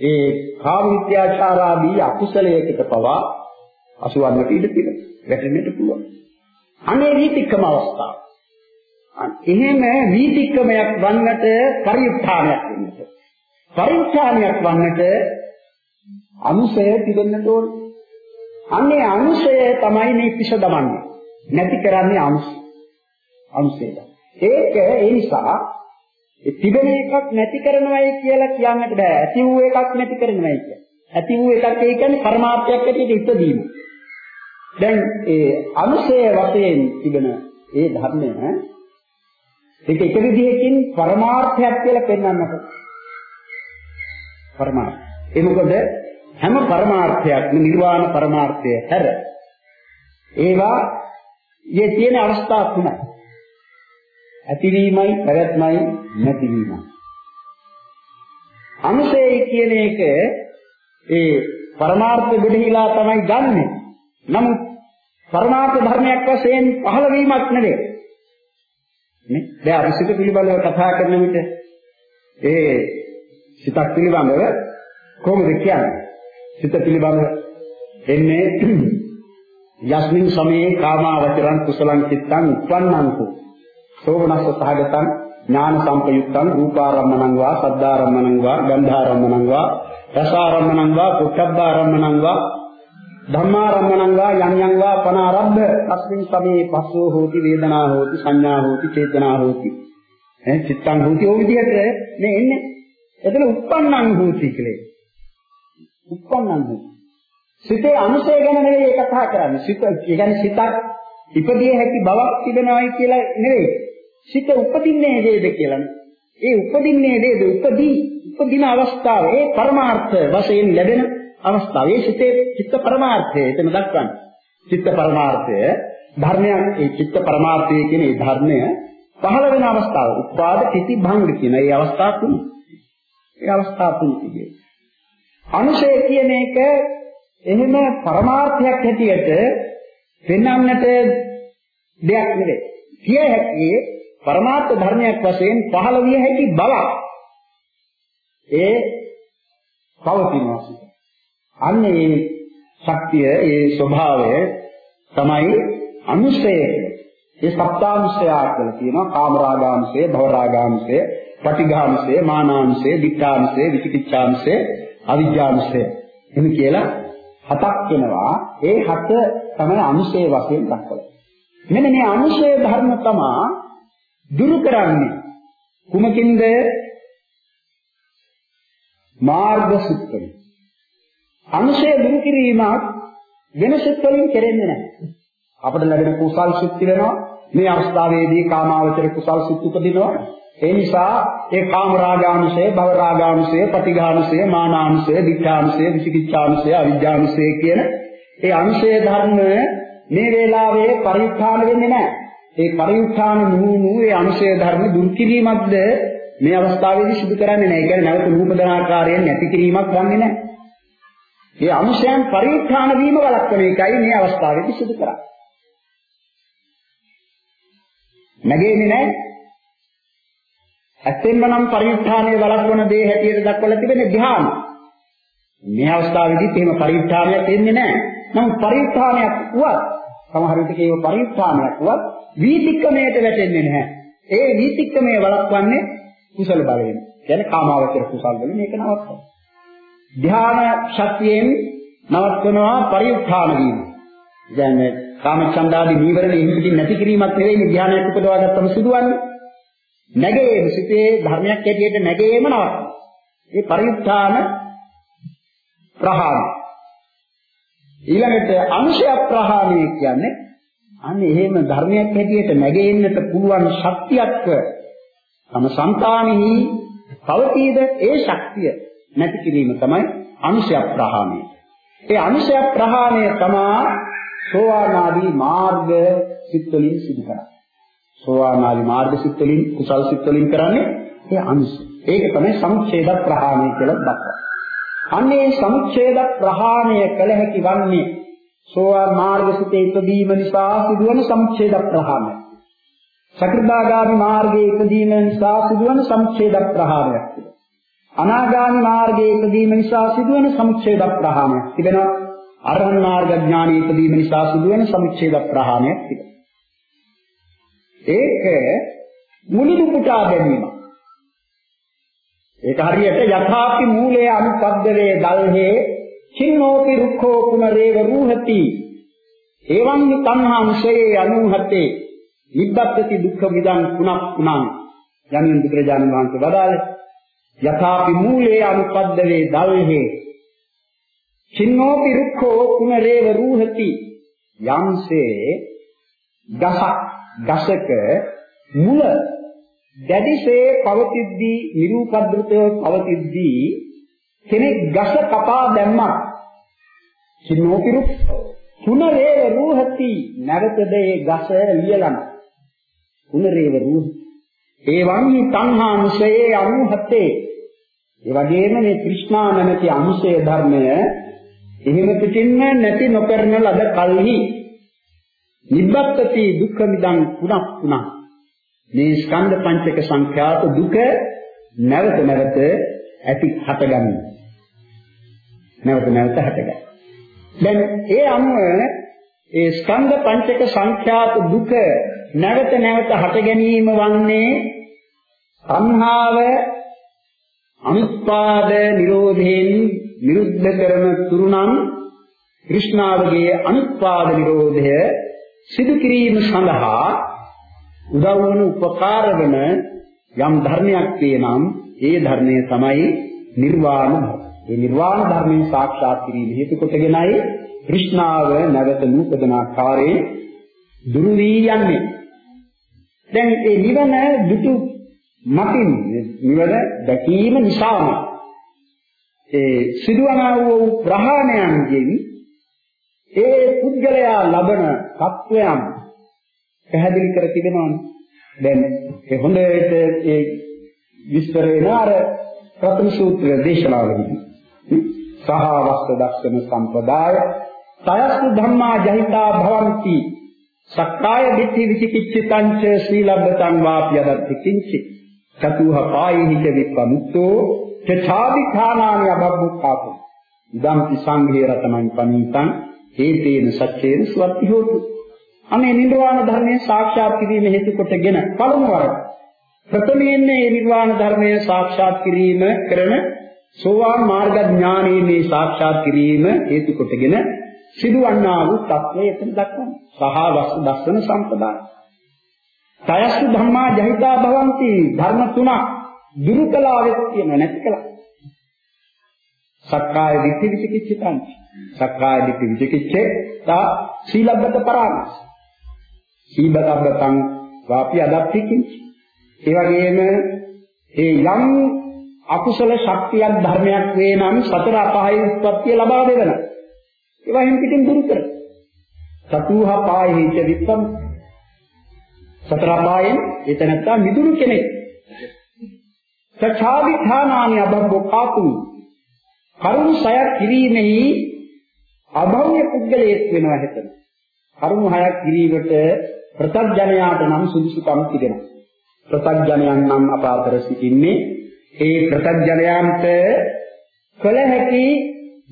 ඒ කාම විද්‍යාචාරාදී අකුසලයකට පවා අසුවන්නට ඉඩ තියෙනවා. වැටෙන්නට පුළුවන්. අනේ වීතික්කම අවස්ථාව. එහෙම වීතික්කමයක් වන්නට පරිඋත්ථානයක් වෙන්නට. පරිඋත්ථානයක් වන්නට අනුසය තිබෙන්නට ඕන. අනේ අනුසය තමයි මේ පිස දමන්නේ. නැති කරන්නේ අනුසය. අනුසයද. ඒක ඒ නිසා ඒ තිබෙන එකක් නැති කරනවයි කියලා කියන්නට බෑ. ඇති වූ එකක් නැති කරනවයි කියන්නේ. ඇති වූ එකක් ඒ කියන්නේ පරමාර්ථයක් ඇටියට ඉපදීම. දැන් ඒ අනුසය වශයෙන් තිබෙන ඒ ධර්මය ඒක එක විදිහකින් පරමාර්ථයක් කියලා පෙන්වන්නට. පරමාර්ථ. ඒ මොකද හැම පරමාර්ථයක්ම නිර්වාණ පරමාර්ථය හැර ඒවා යේ තියෙන අවස්ථා තුනයි. ඇතිවීමයි පැවැත්මයි නැතිවීමයි. අනුසේයි කියන එක ඒ පරමාර්ථ දෙහිලා තමයි ගන්නෙ. නමුත් පරමාර්ථ ධර්මයක් වශයෙන් පහළ වීමක් නෙවෙයි. නේ? දැන් අපි සිත පිළිබඳව කතා කරන විට ඒ සිතක් පිළිබඳව කොහොමද කියන්නේ? සිත පිළිබඳව එන්නේ යස්මින් සමයේ කාමාවචරං කුසලං චිත්තං උප්පන්නංකෝ. සෝමනස්ස සහගතං ඥාන සම්පයුක්තං රූපාරම්මණං වා සද්ධාරම්මණං වා ගන්ධාරම්මණං වා රසාරම්මණං වා පුට්ඨබ්බාරම්මණං වා ධම්මාරම්මණං වා යම් යම් වා පනාරබ්බ අස්මින් සමේ පස්සෝ හෝති වේදනා හෝති සංඥා හෝති චේතනා හෝති. ඈ චිත්තං හෝති ඔය විදිහට මේ එන්නේ. එතන උප්පන්නං හෝති කියලා. උප්පන්නං හෝති සිතේ අනුසය ගැන නෙවෙයි ඒක කතා කරන්නේ සිත කියන්නේ සිතක් ඉපදිය හැකි බවක් තිබෙනවායි කියලා නෙවෙයි සිත උපදින්නේ නේද කියලානේ ඒ උපදින්නේ නේද උපදී උපදින අවස්ථාව ඒ පරමාර්ථ වශයෙන් ලැබෙන අවස්ථාව. ඒ සිතේ චිත්ත පරමාර්ථය එතන දක්වන්නේ. චිත්ත පරමාර්ථය ධර්මයක් ඒ චිත්ත පරමාර්ථය කියන ඒ ධර්මය පහළ වෙන අවස්ථාව. උපාද තිති භංග කියන ඒ අවස්ථා තුන. ඒ අවස්ථා තුන කියන්නේ. අනුශය කියන එක එහෙම පරමාර්ථයක් හැටියට පෙන්වන්නට දෙයක් නෙවෙයි. කිය හැකි පරමාර්ථ ධර්මයක් වශයෙන් පහළ විය හැකි බවක් ඒ පවතිනවා සිත. අන්න ඒ ශක්තිය, ඒ ස්වභාවය තමයි අනුශය. ඒ සප්තාංශය කියලා කියනවා කාමරාගාංශය, භවරාගාංශය, පටිඝාංශය, මානාංශය, විත්තාංශය, විචිකිච්ඡාංශය, අවිජ්ජාංශය. එහෙම කියලා හතක් වෙනවා. ඒ හත තමයි අනුශය වශයෙන් දක්වලා. මෙන්න මේ අනුශය ධර්ම තමයි දුරු කරන්නේ කුමකින්ද මාර්ග සුත්තම. අංශය දුරු කිරීමක් වෙන සිත් වලින් කෙරෙන්නේ නැහැ. අපිට ලැබෙන කුසල් සිත් පිරෙනවා. මේ අවස්ථාවේදී කාමාවචර කුසල් සිත් උපදිනවා. ඒ නිසා ඒ කාම රාගාංශය, භව රාගාංශය, පටිඝාංශය, මානාංශය, විචාංශය, විචිකිච්ඡාංශය, අවිජ්ජාංශය කියන ඒ අංශය ධර්ම මේ වේලාවේ පරිඋත්ථාන වෙන්නේ නැහැ. ඒ පරිඋත්ථාන නුහුණු ඒ අංශය ධර්ම දුරු කිරීමක්ද මේ අවස්ථාවේදී සිදු කරන්නේ නැහැ. ඒ කියන්නේ නැවත නූපදන ආකාරයෙන් නැති කිරීමක් වන්නේ නැහැ. මේ අංශයන් පරිඋත්ථාන වීම වළක්වන එකයි මේ අවස්ථාවේදී සිදු කරන්නේ. නැගෙන්නේ නැහැ. ඇත්තෙන්ම නම් පරිඋත්ථානයේ වළක්වන දේ හැටියට දක්වලා තිබෙන ධ්‍යාන. මේ අවස්ථාවේදීත් එහෙම පරිඋත්ථානයක් එන්නේ නැහැ. නමුත් පරිඋත්ථානයක් වුවත් සමහර විට ඒක පරිඋත්ථානයක් වුවත් වීතික්කමයට වැටෙන්නේ නැහැ. ඒ වීතික්කමයේ වළක්වන්නේ කුසල බලයෙන්. කියන්නේ කාමාවචර කුසල් වලින් මේක නවත්තනවා. ධ්‍යාන ශක්තියෙන් නවත්වනවා පරිඋත්ථාන වීම. කියන්නේ කාමචන්දාදී නීවරණ ඉහිපිටින් නැති කිරීමක් නෙවෙයි මේ ධ්‍යානයක් උපදවා ගත්තම සිදුවන්නේ. නැගේම සිතේ ධර්මයක් ඇටියට නැගේම නවත්වනවා. මේ පරිඋත්ථාන ප්‍රහාණය. ඊළඟට අංශය ප්‍රහාණය කියන්නේ අන්න එහෙම ධර්මයක් හැටියට නැගෙන්නට පුළුවන් ශක්තියක්ව තම సంతානෙහි පවතීද ඒ ශක්තිය නැති කිරීම තමයි අනුශය ප්‍රහාණය. ඒ අනුශය ප්‍රහාණය තමයි සෝවාන් ආදී මාර්ග සිත් වලින් සිදු කරන්නේ. සෝවාන් ආදී මාර්ග සිත් වලින් කුසල් සිත් වලින් කරන්නේ ඒ අනුශය. ඒක තමයි සමුච්ඡේද ප්‍රහාණය කියලා දක්වන්නේ. අන්නේ සමුච්ඡේද ප්‍රහාණය කළ හැකි වන්නේ සෝවාන් මාර්ග සිතේ ඉදීම නිසා සිදුවන සමුච්ඡේද ප්‍රහාණය. සකෘදාගාමි මාර්ගයේ ඉදීම නිසා සිදුවන සමුච්ඡේද ප්‍රහාණයක්. අනාගාමි මාර්ගයේ ඉදීම නිසා සිදුවන සමුච්ඡේද ප්‍රහාණයක් තිබෙනවා. අරහන් මාර්ග ඥානයේ ඉදීම නිසා සිදුවන සමුච්ඡේද ප්‍රහාණයක් තිබෙනවා. ඒක මුලිදු පුටා ගැනීම. ඒක හරියට යථාපි මූලයේ අනුපද්දවේ දල්හේ චින්නෝපි රුක්ඛෝ පුනරේව රූහති. එවං තණ්හාංශයේ අනුහතේ. නිබ්බත්ති දුක්ඛ විදං පුනක් පුනං යන්නේ බුදුරජාණන් වහන්සේ වදාළේ යථාපි මූලේ අනුපද්දවේ දල්හේ චින්නෝපි රුක්ඛෝ පුනරේව රූහති. යම්සේ ගසක් ගසක මුල දැඩිසේ පවතිද්දී නිරූපද්‍රතව පවතිද්දී කෙනෙක් ගස කපා දැම්මක් චින්නෝපි රුක්ඛ පුනරේව රූහති. නැවතද ඒ ගස ලියලන පුනරේව රූහ. එවං තණ්හාංශයේ අනුහතේ ඒ වගේම මේ තෘෂ්ණා නැමැති අනුශය ධර්මය එහෙම පිටින්ම නැති නොකරන ලද කල්හි. නිබ්බත්ති දුක්ඛ මිදං පුනක් පුනක් මේ ස්කන්ධ පංචක සංඛ්‍යාත දුක නැවත නැවත ඇති හටගන්නේ. නැවත නැවත හටගන්නේ. දැන් ඒ අනුව ඒ ස්කන්ධ පංචක සංඛ්‍යාත දුක නැවත නැවත හට ගැනීම වන්නේ සංහාව අනුත්පාද නිරෝධයෙන් නිරුද්ධ කරන තුරුනම් කෘෂ්ණාවගේ අනුත්පාද නිරෝධය සිදු කිරීම සඳහා උදව් වන උපකාර වන යම් ධර්මයක් තියෙනම් ඒ ධර්මය තමයි නිර්වාණ ධර්ම. ඒ නිර්වාණ ධර්මයෙන් සාක්ෂාත් කිරීම හේතු කොටගෙනයි કૃષ્ණාව නැවත නූපදන ආකාරයෙන් දුරු වී යන්නේ. දැන් මේ නිවන දුටු මතින් නිවන දැකීම නිසාම ඒ සිදුවනා වූ ප්‍රහාණයන්ගෙන් ඒ පුද්ගලයා ලබන තත්වයන් පැහැදිලි කර තිබෙනවානේ. දැන් ඒ හොඳට ඒ විස්තර වෙන අර ප්‍රථම සූත්‍ර දේශනාවලදී සහවස්ත දක්ෂන සම්පදාය තයස්තු ධම්මා ජහිතා භවಂತಿ සක්කාය දිට්ඨි විචිකිච්ඡිතං ච සීලබ්බතං වාපි යදත්ති කිංචි. චතුහ පායෙහි ච විප්පමුක්තෝ ච ඡාදිඛානානි අබබ්බුක්ඛාපු. ඉදම්පි සංඝේ රතමං පනීතං හේතේන සච්චේන සුවත්ති හෝතු අනේ නිර්වාණ ධර්මයේ සාක්ෂාත් කිරීම හේතු කොටගෙන පළමු වර ප්‍රථමයෙන් මේ නිර්වාණ ධර්මය සාක්ෂාත් කිරීම කරන සෝවාන් මාර්ග ඥානයේ මේ සාක්ෂාත් කිරීම හේතු කොටගෙන සිදුවන්නා වූ තත්ත්වය එතන දක්වනවා. සහ දස්සන සම්පදාය. තයස්සු ධම්මා ජහිතා භවಂತಿ ධර්ම තුනක් දුරු කළා වෙත් කියන නැති කළා. සක්කාය දිට්ඨි විචිකිච්ඡිතං. සක්කාය දිට්ඨි විචිකිච්ඡේ තා සීලබ්බත පරාමාස. සීබතබ්බතං වාපි අදප්පිකින්. ඒ වගේම ඒ යම් අකුසල ශක්තියක් ධර්මයක් වේ නම් සතර අපායේ උත්පත්තිය ලබා දෙනවා. ඒවා හිම් පිටින් දුරු කර. සතුහ පායෙහිච විත්තම් සතර පායෙන් එතනත්තා මිදුණු කෙනෙක්. සචාදිඨානානි අබම්බෝ කාතු කරුණ සයක් කිරීමෙහි අභව්‍ය පුද්ගලයෙක් වෙනවා හිතන. කරුණ හයක් කිරීමට ප්‍රත්‍යඥයාට නම් සුදුසුකම් තිබෙනවා. ප්‍රත්‍යඥයන් නම් අප අතර සිටින්නේ ඒ ප්‍රත්‍යඥයන්ට කළ හැකි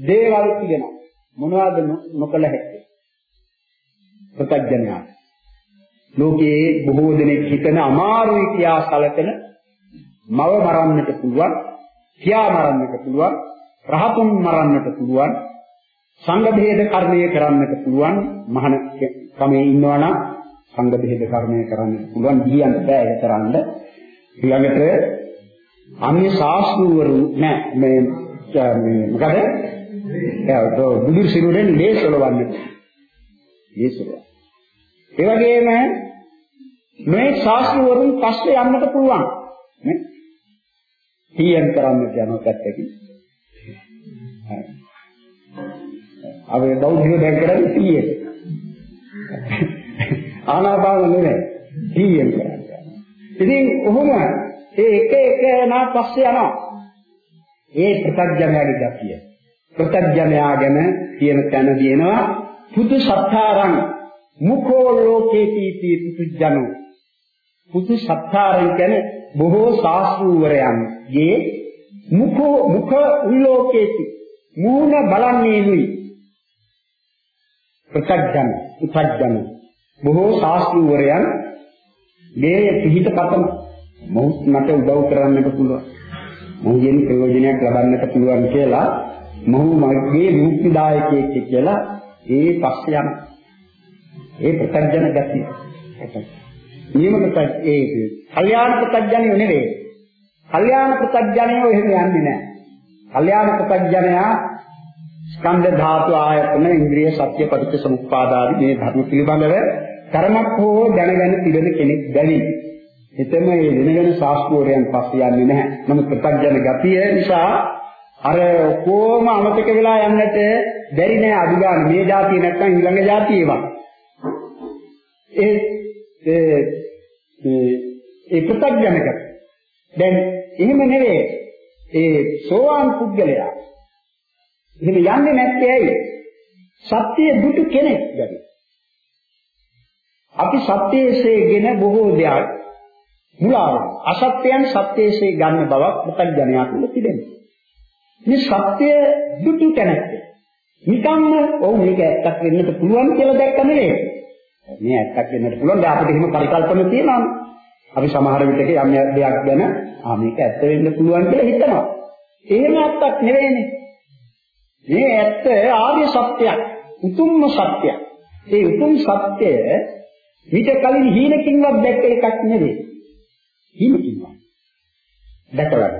දේවල් තිබෙනවා. මොනවද නොකළ හැකි? ප්‍රත්‍යඥයා. ලෝකයේ බොහෝ දෙනෙක් හිතන අමාරුයි කියා සැලකෙන මව මරන්නට පුළුවන්, පියා මරන්නට පුළුවන්, රහතුන් මරන්නට පුළුවන්, සංඝ බෙහෙද කර්මය කරන්නට පුළුවන්, මහණ කමේ ඉන්නවා නම් සංඝ බෙහෙද කර්මය කරන්නට පුළුවන්, ගියන්ට බෑ ඒක කරන්න. ඊළඟට අන්‍ය ශාස්ත්‍රවරු නෑ. මේ මේ මොකද? ඒක බුදු සිරුරෙන් ලේසලවන්න ලේසල ඒ වගේම මේ ශාස්ත්‍රවරුන් පස්සේ යන්නට පුළුවන්. නේ? හියන් කරන්නට යන පැත්තකින්. අපි බෞද්ධයෝ දැන් කරන්නේ හියන් ආනාපාන නෙවෙයි හියන් කරන්නේ ඉතින් ඔහොම ඒ එක එක නා පස්සේ යනවා. ඒ ප්‍රත්‍යඥයාගේ ගතිය. ප්‍රත්‍යඥයා ගැන කියන තැන දිනනවා පුදු සත්තාරං මුඛෝ ලෝකේ තීති පුදුජනෝ. පුදු සත්තාරං කියන්නේ බොහෝ ශාස්ත්‍රූවරයන්ගේ මුඛෝ මුඛ උල්ලෝකේති මූණ බලන්නේ නුයි. ප්‍රත්‍යඥ උපජ්ජන බොහෝ ශාස්ත්‍රූවරයන් මේ පිහිට පතන මොහොත් මට උදව් කරන්නට පුළුවන්. මොහුගෙන් ප්‍රයෝජනයක් ලබන්නට පුළුවන් කියලා මොහු මගේ මුක්තිදායකයෙක් කියලා ඒ පස්සේ යන ඒ ප්‍රත්‍යඥ ගතිය. නියමකට ඒ කල්යාණ ප්‍රත්‍යඥයෝ නෙවෙයි. කල්යාණ ප්‍රත්‍යඥයෝ එහෙම යන්නේ නැහැ. කල්යාණ ප්‍රත්‍යඥයා ස්කන්ධ ධාතු ආයතන ඉන්ද්‍රිය සත්‍ය පටිච්ච සමුප්පාදාදී මේ ධර්ම පිළිබඳව තරමක් හෝ දැනගෙන තිබෙන කෙනෙක් බැරි. එතෙම මේ වෙන වෙන ශාස්ත්‍රෝරයන් පස්සේ යන්නේ නැහැ. නමුත් ප්‍රත්‍යඥ ගතිය නිසා අර කොහොම අමතක වෙලා යන්නට බැරි නෑ අදුගාන මේ જાතිය නැත්නම් ඊළඟ જાතිය ඒවා. ඒ ඒ ඒ ප්‍රත්‍යඥ ගතිය. දැන් එහෙම නෙවෙයි. ඒ සෝවාන් පුද්ගලයා එහෙම යන්නේ නැත්තේ ඇයි? සත්‍ය දුටු කෙනෙක් ගැන. අපි සත්‍යයේසේගෙන බොහෝ දෙයක් මුලාව. අසත්‍යයන් සත්‍යයේසේ ගන්න බවක් පුතග්ජනයා තුළ තිබෙනවා. මේ සත්‍ය දුටු කෙනෙක්. නිකම්ම ඔව් මේක ඇත්තක් වෙන්නත් පුළුවන් කියලා දැක්ක නෙවෙයි. මේ ඇත්තක් වෙන්නත් පුළුවන්. දැන් අපිට එහෙම පරිකල්පන තියෙනවා. අපි සමහර විටක යම් දෙයක් ගැන ආ මේක ඇත්ත වෙන්න පුළුවන් කියලා හිතනවා. එහෙම ඇත්තක් නෙවෙයිනේ. මේ ඇත්ත ආර්ය සත්‍යයක්. උතුම්ම සත්‍යයක්. ඒ උතුම් සත්‍යය විත කලින් හීනකින්වත් දැක්ක එකක් නෙවෙයි. හීනකින්වත්. දැකලා.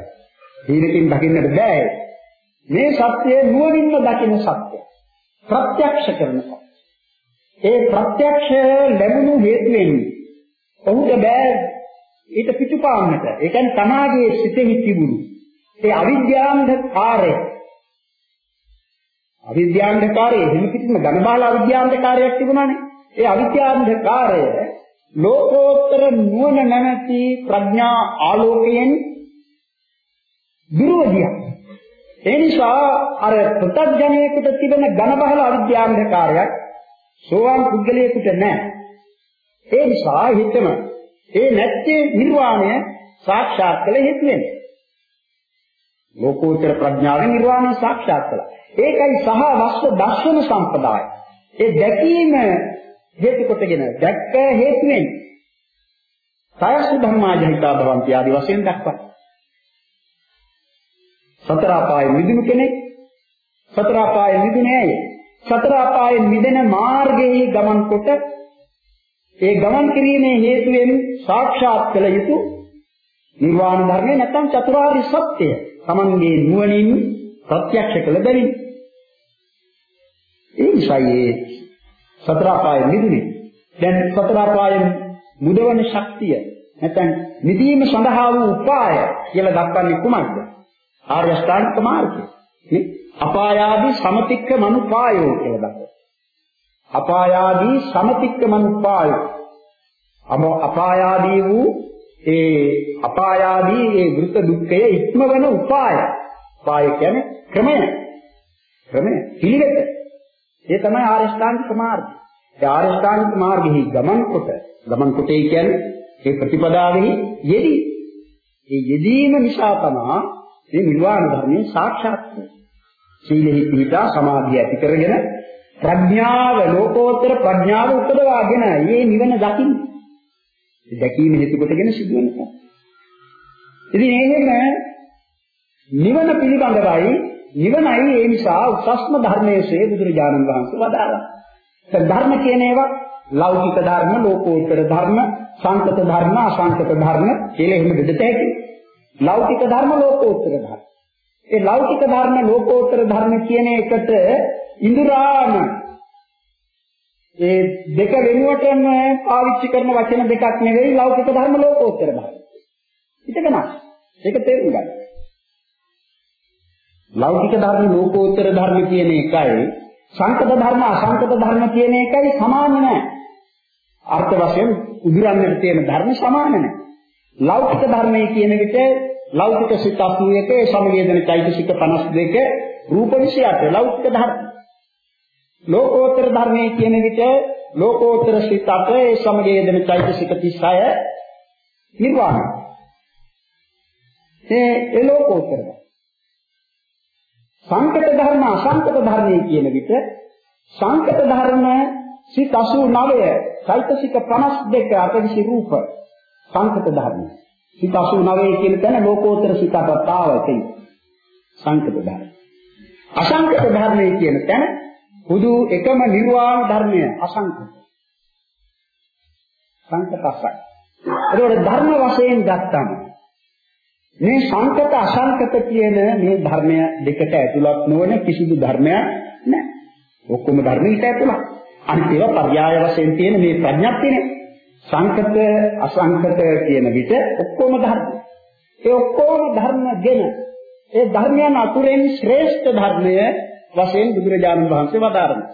හීනකින් දකින්නට බෑ. මේ සත්‍යය නුවණින්ම දකින සත්‍යය. ප්‍රත්‍යක්ෂ කරන සත්‍යය. ඒ ප්‍රත්‍යක්ෂ ලැබුණු හේතුවෙන් ඔහුට බෑ ඊට පිටුපාන්නට. ඒ කියන්නේ තමාගේ සිතෙහි තිබුණු ඒ අවිද්‍යාන්ධකාරය අවිද්‍යාන්ධකාරය එහෙම පිටින්ම ඝන බාල අවිද්‍යාන්ධකාරයක් තිබුණානේ. ඒ අවිද්‍යාන්ධකාරය ලෝකෝත්තර නුවණ නැමැති ප්‍රඥා ආලෝකයෙන් දුරවදියා. ඒ නිසා අර ප්‍රත්‍යඥයෙකුට තිබෙන ඝන බහල අවිද්‍යාන්ධකාරයක් සෝවාන් පුද්ගලයෙකුට නැහැ. ඒ නිසා හිතම ඒ නැත්තේ නිර්වාණය සාක්ෂාත් කළ හේතු වෙන්නේ. ලෝකෝත්තර ප්‍රඥාවෙන් නිර්වාණය සාක්ෂාත් කළා. ඒකයි සහ වස්ස දර්ශන සම්පදාය. ඒ දැකීම හේතු කොටගෙන දැක්ක හේතුවෙන් සයසු ධර්මාජහිතා භවන්ති ආදි වශයෙන් දක්වයි. සතර අපායේ මිදුණු කෙනෙක් සතර අපායේ මිදුනේ ඇයි? සතර අපායේ මිදෙන මාර්ගයේ ගමන් කොට ඒ ගමන් කිරීමේ හේතුවෙන් සාක්ෂාත් කළ යුතු නිර්වාණ ධර්මය නැත්නම් චතුරාර්ය සත්‍යය. Tamanගේ නුවණින් ප්‍රත්‍යක්ෂ කළ බැවින් ඒ නිසායේ සතර අපායේ මිදුනේ. දැන් සතර අපායෙන් මුදවන ශක්තිය නැත්නම් නිදීම සඳහා වූ උපාය කියලා දක්වන්නේ කුමක්ද? ආර්ය අෂ්ටාංගික මාර්ගය. නේ? අපායාදී සමතික්ක මනුපායෝ කියලා දක්වනවා. අපායාදී සමතික්ක මනුපායෝ. අම අපායාදී වූ ඒ අපායාදී ඒ වෘත දුක්ඛය ඉක්මවන උපාය. උපාය කියන්නේ ක්‍රමය. ක්‍රමය පිළිවෙත. ඒ තමයි ආරෂ්ඨාංගික මාර්ගය. ඒ ආරෂ්ඨාංගික මාර්ගෙහි ගමන් කොට ගමන් කොටේ කියන්නේ ඒ ප්‍රතිපදාවෙහි යෙදී. ඒ යෙදීම නිසා තමයි මේ නිර්වාණ ධර්මයේ සාක්ෂාත් වෙන්නේ. සීලෙහි පිහිටා සමාධිය ඇති කරගෙන ප්‍රඥාව ලෝකෝත්තර ප්‍රඥාව උපදවාගෙන මේ නිවන දකින්න. ඒ දැකීම හේතු කොටගෙන සිදුවන එක. ඉතින් එහෙම නිවන පිළිබඳවයි නිවනයි ඒ නිසා උසස්ම ධර්මයේසේ බුදුරජාණන් වහන්සේ වදාළා. දැන් ධර්ම කියන ඒවා ලෞකික ධර්ම, ලෝකෝත්තර ධර්ම, සංකත ධර්ම, අසංකත ධර්ම කියලා එහෙම බෙදට හැකියි. ලෞකික ධර්ම, ලෝකෝත්තර ධර්ම. ඒ ලෞකික ධර්ම, ලෝකෝත්තර ධර්ම කියන එකට ඉඳුරාම ඒ දෙක වෙනුවටම පාවිච්චි කරන වචන දෙකක් නෙවෙයි ලෞකික ධර්ම, ලෝකෝත්තර ධර්ම. හිතකන. ඒක තේරුම් ගන්න. ලෞකික ධර්ම ලෝකෝත්තර ධර්ම කියන එකයි සංකත ධර්ම අසංකත ධර්ම කියන එකයි සමාන නැහැ. අර්ථ වශයෙන් උදුරන්නට තියෙන ධර්ම සමාන නැහැ. ලෞකික ධර්මයේ කියන විට ලෞකික සිත 81 සමවේදන චෛතසික 52 රූප 28 ලෞකික ධර්ම. ලෝකෝත්තර ධර්මයේ කියන විට ලෝකෝත්තර සිත 8 සමවේදන චෛතසික 36 නිර්වාණ. ඒ ලෝකෝත්තර ධර්ම. සංකත ධර්ම අසංකත ධර්මයේ කියන විට සංකත ධර්ම සිත 89 චෛතසික 52 අටවිසි රූප සංකත ධර්ම සිත 89 කියන තැන ලෝකෝත්තර සිතට ආවයි සංකත ධර්ම අසංකත ධර්මයේ කියන තැන හුදු එකම නිර්වාණ ධර්මය අසංකත. සංකතස්සයි. ඒකෝට ධර්ම වශයෙන් ගත්තම මේ සංකත අසංකත කියන මේ ධර්මය දෙකට ඇතුළත් නොවන කිසිදු ධර්මයක් නැහැ. ඔක්කොම ධර්මයකට ඇතුළත්. අනිත් ඒවා පర్యాయ වශයෙන් තියෙන මේ ප්‍රඥප්තියනේ. සංකත අසංකත කියන විට ඔක්කොම ධර්ම. ඒ ඔක්කොම ධර්ම ගැන ඒ ධර්මයන් අතුරෙන් ශ්‍රේෂ්ඨ ධර්මය වශයෙන් බුදුරජාණන් වහන්සේ වදාරනවා.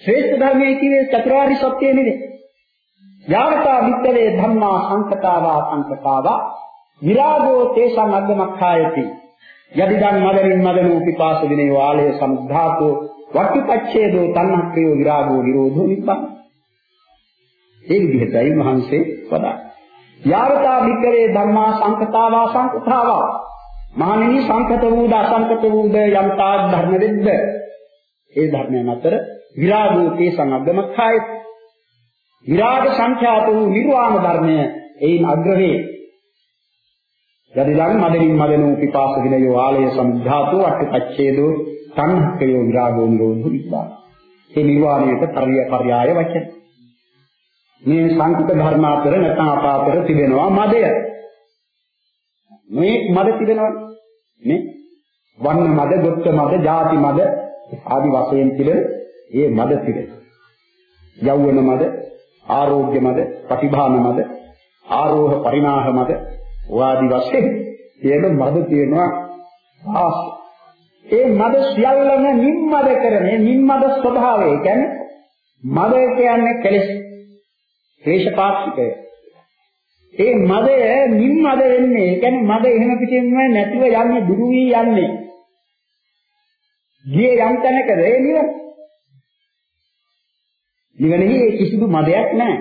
ශ්‍රේෂ්ඨ ධර්මයේ කියේ චතුරාර්ය සත්‍ය නෙවේ. යාවතා විත්තේ ධම්මා සංකතාවා සංකතාවා විරාගෝ තේසං අග්ගමක්ඛායති යදිදන් මදනින් මදනෝ පිපාස විනේ වාලය සමුද්ධාතෝ වට්ටිපච්ඡේදෝ තණ්හක්ඛයෝ විරාගෝ නිරෝධෝ නිබ්බාන ඒ විදිහටයි මහන්සේ වදා යාවතා වික්‍රේ ධම්මා සංකතාවා සංකතාවා මහණෙනි සංකත වූද අසංකත වූද යම් තාක් ධර්ම දෙද්ද ඒ ධර්මයන් අතර විරාගෝතේ සංගමඛාය විරාග සංඛ්‍යාත වූ නිර්වාණ ධර්මය එයින් අග්‍ර වේ යදිලං මදලින් මදනෝ පිපාසකින යෝ ආලය සම්ධාතෝ අට්ඨච්ඡේදෝ සංඛයෝ විරාගෝ නිරෝධු නිබ්බාන ඒ නිර්වාණයට පරිය පරයය වචන. මේ සංකත ධර්ම අතර නැත්නම් අපාතර තිබෙනවා මදය. මේ මද තිබෙනවා නේ වන්න මද, ගොත්ත මද, ಜಾති මද ආදි වශයෙන් තිබෙන ඒ මද තිබෙන. යෞවන මද, ආරෝග්‍ය මද, ප්‍රතිභාන මද, ආරෝහ පරිණාහ මද වාදි වශයෙන් තියෙන මද තියෙනවා ආස්. ඒ මද සියල්ලම නිම්මද කරන්නේ නිම්මද ස්වභාවය කියන්නේ මද කියන්නේ කෙලෙස් ක්ලේශපාක්ෂිකය. ඒ මදය නිම්මද වෙන්නේ. ඒ කියන්නේ මද එහෙම පිටින්ම නැතිව යන්නේ දුරු වී යන්නේ. ගියේ යම් තැනකද ඒ නිවන. නිවනේ කිසිදු මදයක් නැහැ.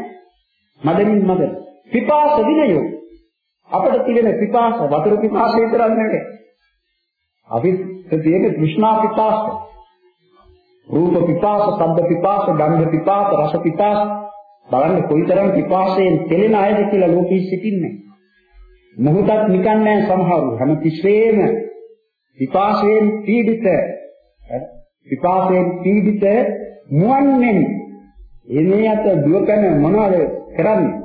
මදමින් මද. පිපාස විනයෝ. අපිට තියෙන පිපාස වතුර පිපාසය විතරක් නෙවෙයි. අපිට තියෙන තෘෂ්ණා පිපාස. රූප පිපාස, ශබ්ද පිපාස, ගන්ධ පිපාස, රස පිපාස. බලන්න කොයිතරම් පිපාසයෙන් තෙලෙන අයද කියලා ලෝකෙ සිටින්නේ. මොහොතක් නිකන් නැහැ සමහරු හැම තිස්සෙම පිපාසයෙන් පීඩිත විපාකයෙන් පීඩිත මුවන්ෙන් එනේ අත දුවකන මොනවද කරන්නේ